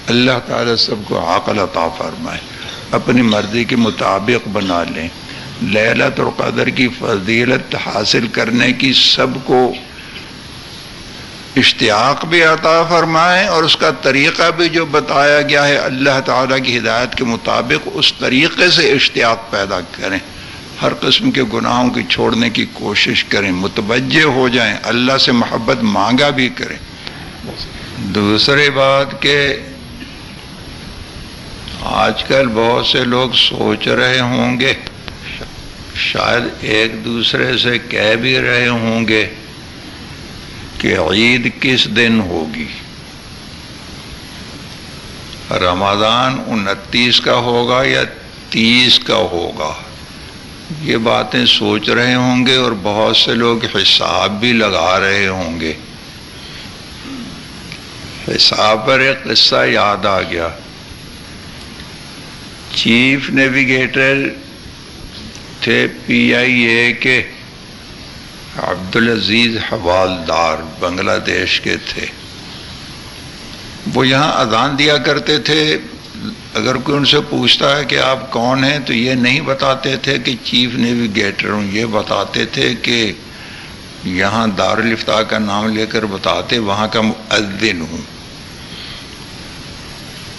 Speaker 2: اللہ تعالیٰ سب کو عقل عطا فرمائے۔ اپنی مرضی کے مطابق بنا لیں۔ لہلت اور قدر کی فضیلت حاصل کرنے کی سب کو اشتیاق بھی عطا فرمائیں اور اس کا طریقہ بھی جو بتایا گیا ہے، اللہ تعالیٰ کی ہدایت کے مطابق اس طریقے سے اشتیاق پیدا کریں۔ ہر قسم کے گناہوں کی چھوڑنے کی کوشش کریں، متوجہ ہو جائیں، اللہ سے محبت مانگا بھی کریں۔ دوسری بات کہ آج کل بہت سے لوگ سوچ رہے ہوں گے، شاید ایک دوسرے سے کہہ بھی رہے ہوں گے۔ کہ عید کس دن ہوگی؟ رمضان انتیس کا ہوگا یا تیس کا ہوگا؟ یہ باتیں سوچ رہے ہوں گے اور بہت سے لوگ حساب بھی لگا رہے ہوں گے۔ حساب پر ایک قصہ یاد آ گیا۔ چیف نیویگیٹر تھے پی آئی اے کے۔ عبدالعزیز حوالدار بنگلہ دیش کے تھے۔ وہ یہاں اذان دیا کرتے تھے۔ اگر کوئی ان سے پوچھتا ہے کہ آپ کون ہیں، تو یہ نہیں بتاتے تھے کہ چیف نیویگیٹر ہوں۔ یہ بتاتے تھے کہ یہاں دارالفتاح کا نام لے کر بتاتے، وہاں کا مؤذن ہوں۔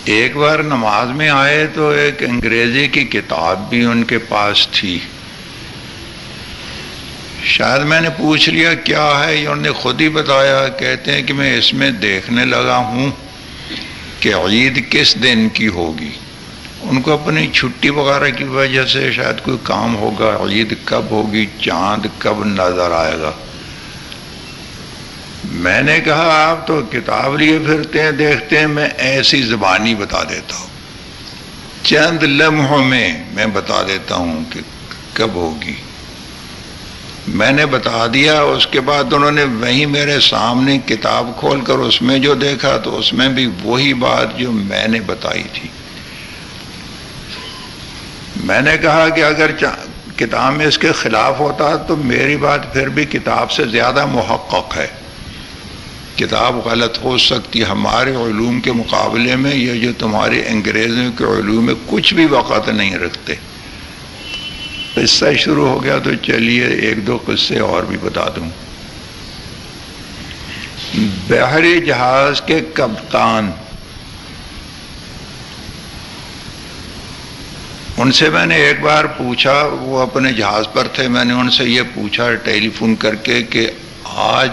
Speaker 2: ایک بار نماز میں آئے تو ایک انگریزی کی کتاب بھی ان کے پاس تھی۔ شاید میں نے پوچھ لیا کیا ہے، یہ انہوں نے خود ہی بتایا، کہتے ہیں کہ میں اس میں دیکھنے لگا ہوں کہ عید کس دن کی ہوگی۔ ان کو اپنی چھٹی وغیرہ کی وجہ سے شاید کوئی کام ہوگا، عید کب ہوگی، چاند کب نظر آئے گا۔ میں نے کہا، آپ تو کتاب لیے پھرتے ہیں، دیکھتے ہیں، میں ایسی زبانی بتا دیتا ہوں۔ چند لمحوں میں میں بتا دیتا ہوں کہ کب ہوگی۔ میں نے بتا دیا، اس کے بعد انہوں نے وہیں میرے سامنے کتاب کھول کر اس میں جو دیکھا تو اس میں بھی وہی بات جو میں نے بتائی تھی۔ میں نے کہا کہ اگر کتاب میں اس کے خلاف ہوتا تو میری بات پھر بھی کتاب سے زیادہ محقق ہے۔ کتاب غلط ہو سکتی، ہمارے علوم کے مقابلے میں یہ جو تمہارے انگریزوں کے علوم میں کچھ بھی وقت نہیں رکھتے۔ قصہ شروع ہو گیا تو چلیے ایک دو قصے اور بھی بتا دوں۔ بحری جہاز کے کپتان۔ ان سے میں نے ایک بار پوچھا، وہ اپنے جہاز پر تھے، میں نے ان سے یہ پوچھا ٹیلی فون کر کے کہ آج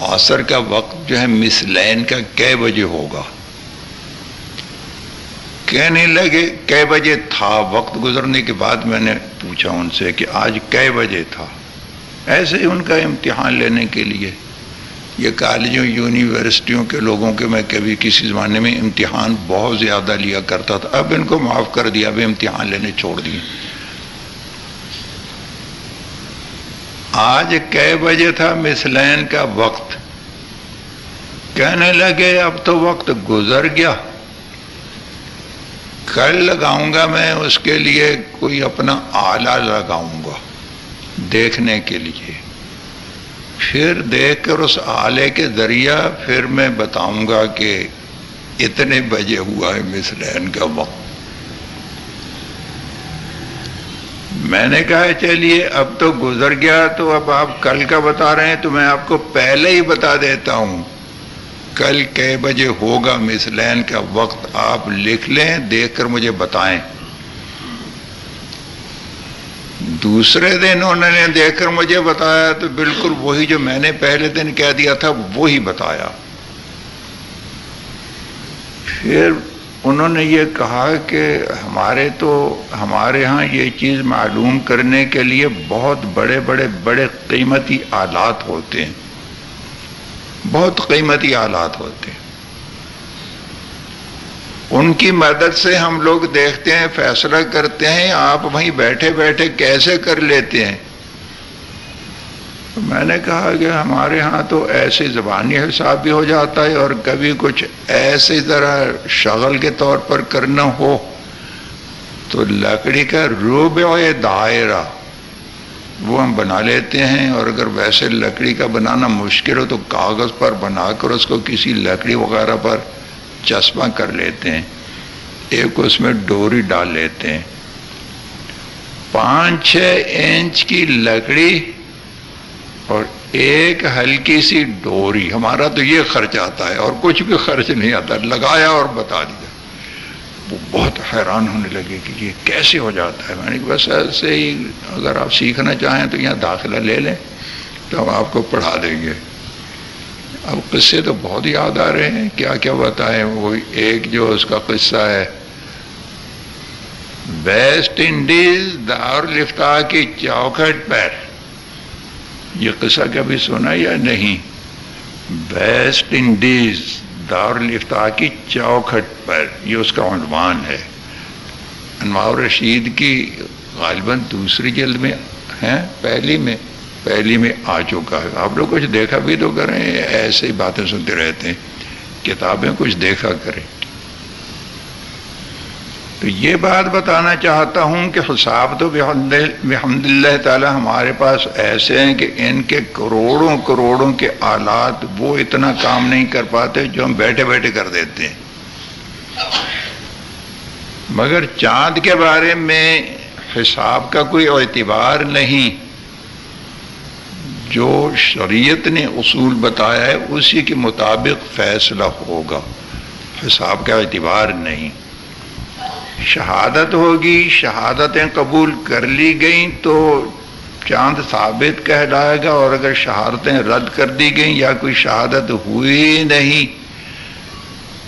Speaker 2: عصر کا وقت جو ہے مسلین کا کئے بجے ہوگا؟ کہنے لگے، کئے بجے تھا؟ وقت گزرنے کے بعد میں نے پوچھا ان سے کہ آج کئے بجے تھا؟ ایسے ہی ان کا امتحان لینے کے لیے۔ یہ کالجوں، یونیورسٹیوں کے لوگوں کے میں کبھی کسی زمانے میں امتحان بہت زیادہ لیا کرتا تھا۔ اب ان کو معاف کر دیا، اب امتحان لینے چھوڑ دیے۔ آج کئے بجے تھا؟ مسلین کا وقت۔ کہنے لگے، اب تو وقت گزر گیا۔ کل لگاؤں گا میں اس کے لیے کوئی اپنا آلہ لگاؤں گا دیکھنے کے لیے۔ پھر دیکھ کر اس آلے کے ذریعہ پھر میں بتاؤں گا کہ اتنے بجے ہوا ہے مسلین کا وقت۔ میں نے کہا چلیے اب تو گزر گیا تو اب آپ کل کا بتا رہے ہیں تو میں آپ کو پہلے ہی بتا دیتا ہوں۔ کل کئے بجے ہوگا مسلین کا وقت، آپ لکھ لیں، دیکھ کر مجھے بتائیں۔ دوسرے دن انہوں نے دیکھ کر مجھے بتایا، تو بالکل وہی جو میں نے پہلے دن کہہ دیا تھا، وہی بتایا۔ پھر انہوں نے یہ کہا کہ ہمارے تو، ہمارے ہاں یہ چیز معلوم کرنے کے لیے بہت بڑے بڑے بڑے قیمتی آلات ہوتے ہیں۔ بہت قیمتی آلات ہوتے ہیں۔ ان کی مدد سے ہم لوگ دیکھتے ہیں، فیصلہ کرتے ہیں، آپ وہیں بیٹھے بیٹھے کیسے کر لیتے ہیں۔ میں نے کہا کہ ہمارے ہاں تو ایسے زبانی حساب بھی ہو جاتا ہے اور کبھی کچھ ایسے طرح شغل کے طور پر کرنا ہو تو لکڑی کا روب دائرہ وہ ہم بنا لیتے ہیں اور اگر ویسے لکڑی کا بنانا مشکل ہو تو کاغذ پر بنا کر اس کو کسی لکڑی وغیرہ پر چسپاں کر لیتے ہیں۔ ایک اس میں ڈوری ڈال لیتے ہیں۔ پانچ چھ انچ کی لکڑی اور ایک ہلکی سی ڈوری۔ ہمارا تو یہ خرچ آتا ہے اور کچھ بھی خرچ نہیں آتا۔ لگایا اور بتا دیا۔ وہ بہت حیران ہونے لگے کہ یہ کیسے ہو جاتا ہے؟ میں نے بس ایسے ہی اگر آپ سیکھنا چاہیں تو یہاں داخلہ لے لیں تو ہم آپ کو پڑھا دیں گے۔ اب قصے تو بہت یاد آ رہے ہیں، کیا کیا بتائیں؟ وہ ایک جو اس کا قصہ ہے ویسٹ انڈیز دار لفتا کی چوکھٹ پر۔ یہ قصہ کبھی سنا یا نہیں؟ ویسٹ انڈیز دار کی چوکھٹ پر، یہ اس کا عنوان ہے۔ انوار رشید کی غالباً دوسری جلد میں ہیں، پہلی میں پہلی میں آ چکا ہے۔ آپ لوگ کچھ دیکھا بھی تو کریں ایسے ہی باتیں سنتے رہتے ہیں۔ کتابیں کچھ دیکھا کریں۔ تو یہ بات بتانا چاہتا ہوں کہ حساب تو بحمد اللہ تعالی ہمارے پاس ایسے ہیں کہ ان کے کروڑوں کروڑوں کے آلات وہ اتنا کام نہیں کر پاتے جو ہم بیٹھے بیٹھے کر دیتے ہیں۔ مگر چاند کے بارے میں حساب کا کوئی اعتبار نہیں۔ جو شریعت نے اصول بتایا ہے، اسی کے مطابق فیصلہ ہوگا۔ حساب کا اعتبار نہیں۔ شہادت ہوگی، شہادتیں قبول کر لی گئیں تو چاند ثابت کہلائے گا اور اگر شہادتیں رد کر دی گئیں یا کوئی شہادت ہوئی نہیں،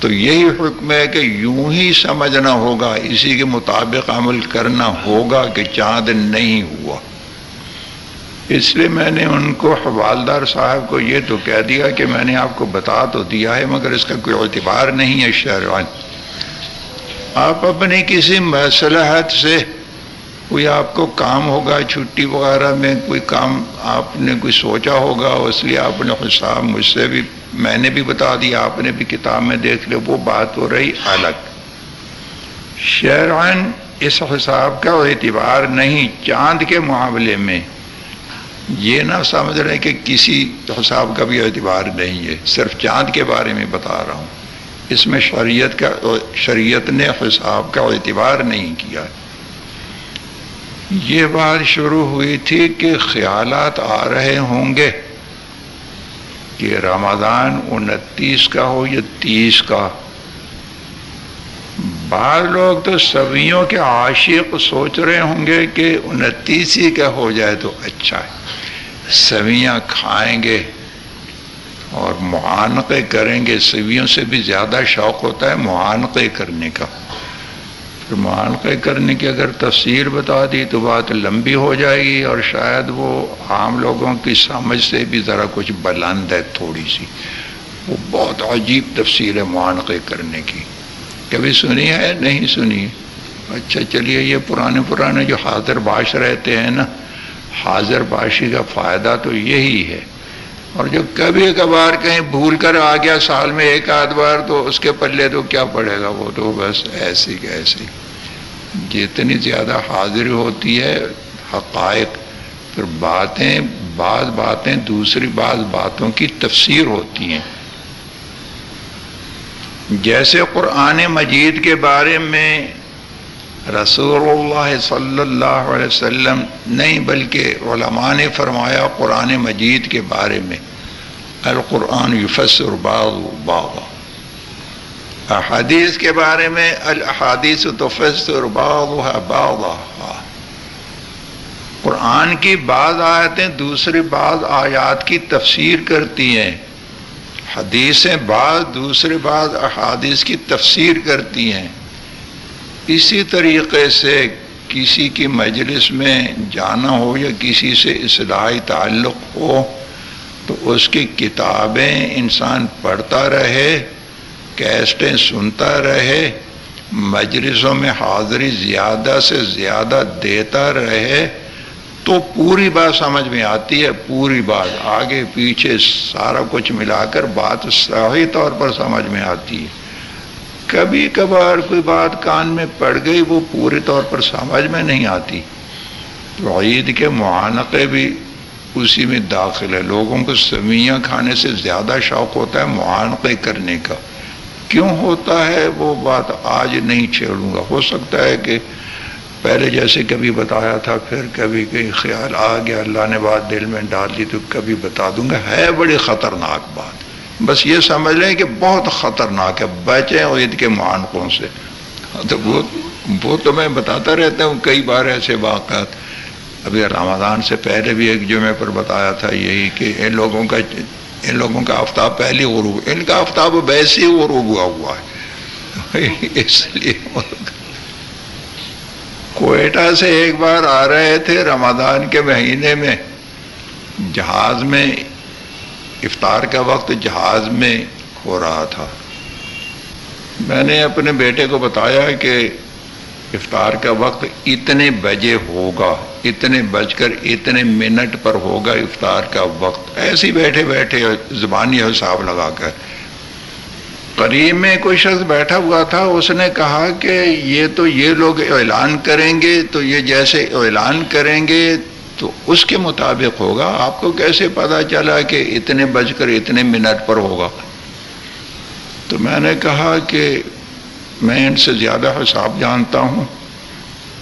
Speaker 2: تو یہی حکم ہے کہ یوں ہی سمجھنا ہوگا، اسی کے مطابق عمل کرنا ہوگا کہ چاند نہیں ہوا۔ اس لیے میں نے ان کو، حوالدار صاحب کو یہ تو کہہ دیا کہ میں نے آپ کو بتا تو دیا ہے، مگر اس کا کوئی اعتبار نہیں ہے شہروان آپ اپنی کسی مسلحت سے کوئی آپ کو کام ہوگا، چھٹی وغیرہ میں کوئی کام آپ نے کوئی سوچا ہوگا، اس لیے آپ نے حساب مجھ سے بھی، میں نے بھی بتا دیا، آپ نے بھی کتاب میں دیکھ لیا، وہ بات ہو رہی الگ۔ شہران اس حساب کا اعتبار نہیں، چاند کے معاملے میں۔ یہ نہ سمجھ رہے کہ کسی حساب کا بھی اعتبار نہیں ہے، صرف چاند کے بارے میں بتا رہا ہوں۔ اس میں شریعت کا شریعت نے حساب کا اعتبار نہیں کیا۔ یہ بات شروع ہوئی تھی کہ خیالات آ رہے ہوں گے کہ رمضان انتیس کا ہو یا تیس کا۔ بعض لوگ تو سبیوں کے عاشق سوچ رہے ہوں گے کہ انتیس ہی کا ہو جائے تو اچھا ہے۔ سویاں کھائیں گے۔ اور معانقے کریں گے، سویوں سے بھی زیادہ شوق ہوتا ہے معانقے کرنے کا۔ پھر معانقے کرنے کی اگر تفسیر بتا دی تو بات لمبی ہو جائے گی اور شاید وہ عام لوگوں کی سمجھ سے بھی ذرا کچھ بلند ہے تھوڑی سی۔ وہ بہت عجیب تفسیر ہے معانقے کرنے کی۔ کبھی سنی ہے؟ نہیں سنی۔ اچھا چلیے، یہ پرانے پرانے جو حاضر باش رہتے ہیں نا، حاضر باشی کا فائدہ تو یہی ہے۔ اور جو کبھی کبھار کہیں بھول کر آ گیا سال میں ایک آدھ بار تو اس کے پلے تو کیا پڑے گا وہ تو بس ایسی کہ ایسی۔ جتنی زیادہ حاضری ہوتی ہے، حقائق، پھر باتیں، بعض باتیں دوسری بعض باتوں کی تفسیر ہوتی ہیں۔ جیسے قرآن مجید کے بارے میں رسول اللہ صلی اللہ علیہ وسلم نہیں بلکہ علماء نے فرمایا قرآن مجید کے بارے میں، القرآن یفسر بعض بعض احادیث کے بارے میں الحادیث تفسر بعضها بعضا۔ قرآن کی بعض آیتیں دوسری بعض آیات کی تفسیر کرتی ہیں۔ حدیثیں بعض دوسرے بعض احادیث کی تفسیر کرتی ہیں۔ اسی طریقے سے کسی کی مجلس میں جانا ہو یا کسی سے اصلاحی تعلق ہو، تو اس کی کتابیں انسان پڑھتا رہے، کیسٹیں سنتا رہے، مجلسوں میں حاضری زیادہ سے زیادہ دیتا رہے، تو پوری بات سمجھ میں آتی ہے، پوری بات آگے پیچھے سارا کچھ ملا کر بات صحیح طور پر سمجھ میں آتی ہے۔ کبھی کبھار کوئی بات کان میں پڑ گئی، وہ پورے طور پر سمجھ میں نہیں آتی۔ تو عید کے معانقے بھی اسی میں داخل ہے لوگوں کو سمیاں کھانے سے زیادہ شوق ہوتا ہے معانقے کرنے کا۔ کیوں ہوتا ہے؟ وہ بات آج نہیں چھیڑوں گا۔ ہو سکتا ہے کہ پہلے جیسے کبھی بتایا تھا، پھر کبھی کہیں خیال آ گیا، اللہ نے بات دل میں ڈال دی تو کبھی بتا دوں گا۔ ہے بڑی خطرناک بات۔ بس یہ سمجھ لیں کہ بہت خطرناک ہے بچیں عید کے معانقوں سے۔ تو وہ وہ تو میں بتاتا رہتا ہوں، کئی بار ایسے واقعات۔ ابھی رمضان سے پہلے بھی ایک جمعے پر بتایا تھا یہی کہ ان لوگوں کا ان لوگوں کا آفتاب پہلی غروب ان کا آفتاب ویسے ہی غروب ہوا ہوا ہے۔ *laughs* اس لیے کوئٹہ سے ایک بار آ رہے تھے رمضان کے مہینے میں، جہاز میں افطار کا وقت جہاز میں ہو رہا تھا۔ میں نے اپنے بیٹے کو بتایا کہ افطار کا وقت اتنے بجے ہوگا، اتنے بج کر اتنے منٹ پر ہوگا افطار کا وقت۔ ایسے بیٹھے بیٹھے زبانی حساب لگا کر۔ قریب میں کوئی شخص بیٹھا ہوا تھا، اس نے کہا کہ یہ تو یہ لوگ اعلان کریں گے، تو یہ جیسے اعلان کریں گے تو اس کے مطابق ہوگا۔ آپ کو کیسے پتا چلا کہ اتنے بج کر اتنے منٹ پر ہوگا؟ تو میں نے کہا کہ میں ان سے زیادہ حساب جانتا ہوں۔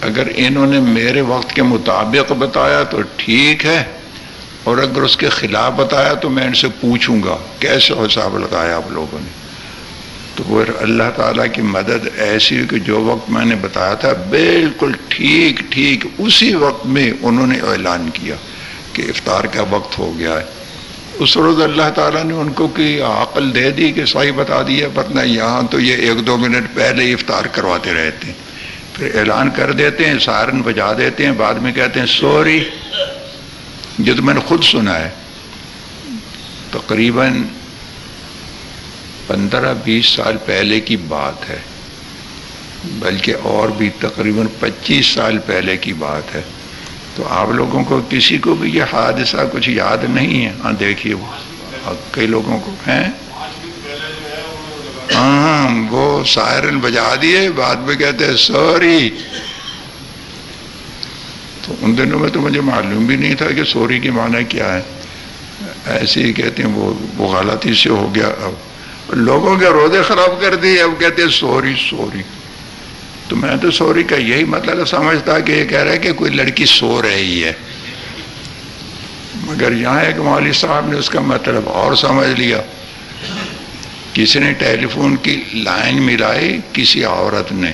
Speaker 2: اگر انہوں نے میرے وقت کے مطابق بتایا تو ٹھیک ہے، اور اگر اس کے خلاف بتایا تو میں ان سے پوچھوں گا کیسے حساب لگایا آپ لوگوں نے۔ تو وہ اللہ تعالیٰ کی مدد ایسی کہ جو وقت میں نے بتایا تھا بالکل ٹھیک ٹھیک اسی وقت میں انہوں نے اعلان کیا کہ افطار کا وقت ہو گیا ہے۔ اس روز اللہ تعالیٰ نے ان کو کی عقل دے دی کہ صحیح بتا دیا ورنہ یہاں تو یہ ایک دو منٹ پہلے ہی افطار کرواتے رہتے ہیں۔ پھر اعلان کر دیتے ہیں سارن بجا دیتے ہیں، بعد میں کہتے ہیں، سوری جو تو میں نے خود سنا ہے۔ تقریباً پندرہ بیس سال پہلے کی بات ہے، بلکہ اور بھی تقریباً پچیس سال پہلے کی بات ہے۔ تو آپ لوگوں کو کسی کو بھی یہ حادثہ کچھ یاد نہیں ہے؟ ہاں دیکھیے وہ کئی لوگوں کو ہیں۔ ہاں وہ سائرن بجا دیے، بعد میں کہتے ہیں، سوری۔ تو ان دنوں میں تو مجھے معلوم بھی نہیں تھا کہ سوری کی معنی کیا ہے۔ ایسے ہی کہتے ہیں، وہ وہ غلطی سے ہو گیا۔ اب لوگوں کے روزے خراب کر دیے، اب کہتے سوری سوری۔ تو میں تو سوری کا یہی مطلب سمجھتا کہ یہ کہہ رہا ہے کہ کوئی لڑکی سو رہی ہے۔ مگر یہاں ایک مولوی صاحب نے اس کا مطلب اور سمجھ لیا۔ کسی نے ٹیلی فون کی لائن ملائی، کسی عورت نے۔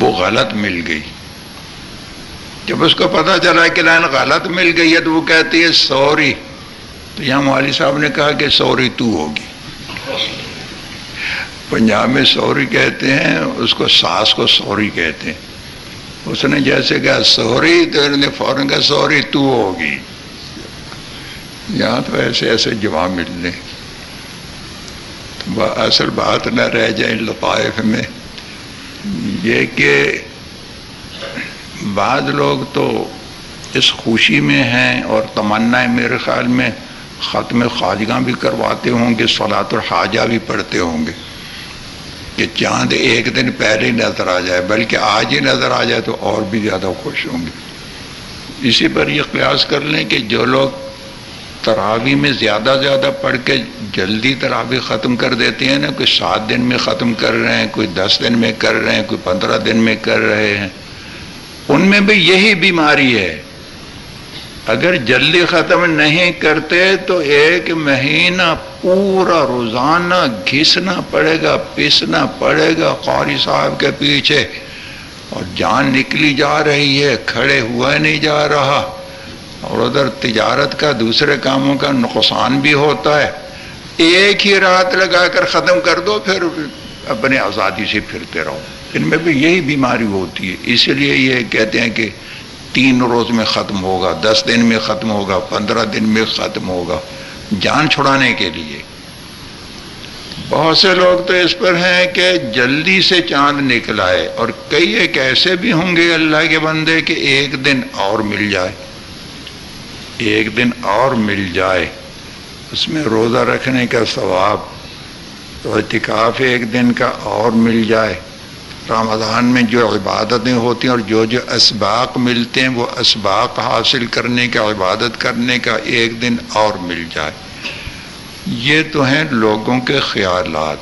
Speaker 2: وہ غلط مل گئی۔ جب اس کو پتا چلا کہ لائن غلط مل گئی ہے تو وہ کہتی ہے سوری۔ تو یہاں موالی صاحب نے کہا کہ سوری تو ہوگی۔ پنجاب میں سوری کہتے ہیں، اس کو ساس کو سوری کہتے ہیں۔ اس نے جیسے کہا، سوری، تو انہوں نے فوراً کہا، سوری تو ہوگی۔ یہاں تو ایسے ایسے جواب ملنے۔ اصل بات نہ رہ جائے لطائف میں۔ یہ کہ بعض لوگ تو اس خوشی میں ہیں اور تمنا میرے خیال میں۔ ختم خواجگاں بھی کرواتے ہوں گے صلاۃ الحاجہ بھی پڑھتے ہوں گے۔ کہ چاند ایک دن پہلے ہی نظر آ جائے، بلکہ آج ہی نظر آ جائے تو اور بھی زیادہ خوش ہوں گے۔ اسی پر یہ قیاس کر لیں کہ جو لوگ تراوی میں زیادہ زیادہ پڑھ کے جلدی تراوی ختم کر دیتے ہیں نا، کوئی سات دن میں ختم کر رہے ہیں، کوئی دس دن میں کر رہے ہیں، کوئی پندرہ دن میں کر رہے ہیں، ان میں بھی یہی بیماری ہے۔ اگر جلدی ختم نہیں کرتے تو ایک مہینہ پورا روزانہ گھسنا پڑے گا، پسنا پڑے گا قاری صاحب کے پیچھے۔ اور جان نکلی جا رہی ہے، کھڑے ہوا نہیں جا رہا۔ اور ادھر تجارت کا، دوسرے کاموں کا نقصان بھی ہوتا ہے۔ ایک ہی رات لگا کر ختم کر دو، پھر اپنے آزادی سے پھرتے رہو۔ ان میں بھی یہی بیماری ہوتی ہے۔ اس لیے یہ کہتے ہیں کہ تین روز میں ختم ہوگا، دس دن میں ختم ہوگا، پندرہ دن میں ختم ہوگا، جان چھڑانے کے لیے۔ بہت سے لوگ تو اس پر ہیں کہ جلدی سے چاند نکل آئے، اور کئی ایک ایسے بھی ہوں گے اللہ کے بندے کہ ایک دن اور مل جائے۔ ایک دن اور مل جائے۔ اس میں روزہ رکھنے کا ثواب اعتکاف ایک دن کا اور مل جائے۔ رمضان میں جو عبادتیں ہوتی ہیں اور جو جو اسباق ملتے ہیں، وہ اسباق حاصل کرنے کا، عبادت کرنے کا ایک دن اور مل جائے۔ یہ تو ہیں لوگوں کے خیالات۔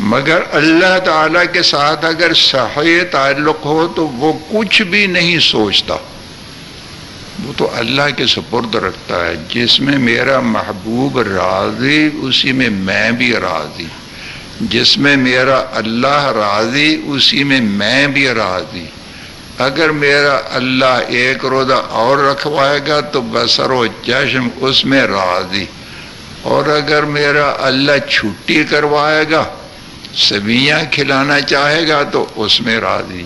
Speaker 2: مگر اللہ تعالیٰ کے ساتھ اگر صحیح تعلق ہو تو وہ کچھ بھی نہیں سوچتا۔ وہ تو اللہ کے سپرد رکھتا ہے۔ جس میں میرا محبوب راضی، اسی میں میں بھی راضی۔ جس میں میرا اللہ راضی، اسی میں میں بھی راضی۔ اگر میرا اللہ ایک روزہ اور رکھوائے گا تو بسر و چشم اس میں راضی۔ اور اگر میرا اللہ چھٹی کروائے گا، سبیاں کھلانا چاہے گا تو اس میں راضی۔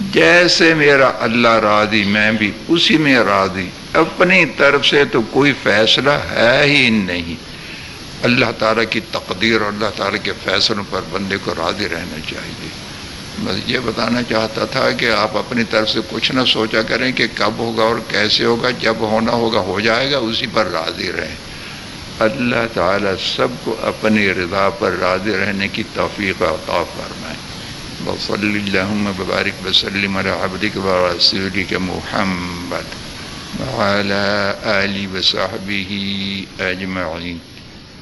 Speaker 2: جیسے میرا اللہ راضی، میں بھی اسی میں راضی۔ اپنی طرف سے تو کوئی فیصلہ ہے ہی نہیں۔ اللہ تعالیٰ کی تقدیر اور اللہ تعالیٰ کے فیصلوں پر بندے کو راضی رہنا چاہیے۔ بس یہ بتانا چاہتا تھا کہ آپ اپنی طرف سے کچھ نہ سوچا کریں کہ کب ہوگا اور کیسے ہوگا، جب ہونا ہوگا، ہو جائے گا، اسی پر راضی رہیں۔ اللہ تعالیٰ سب کو اپنی رضا پر راضی رہنے کی توفیق عطا فرمائیں وصلی اللہم ببارک وسلم علی عبدک ورسولک کے محمد وعلى آل وصحبه أجمعين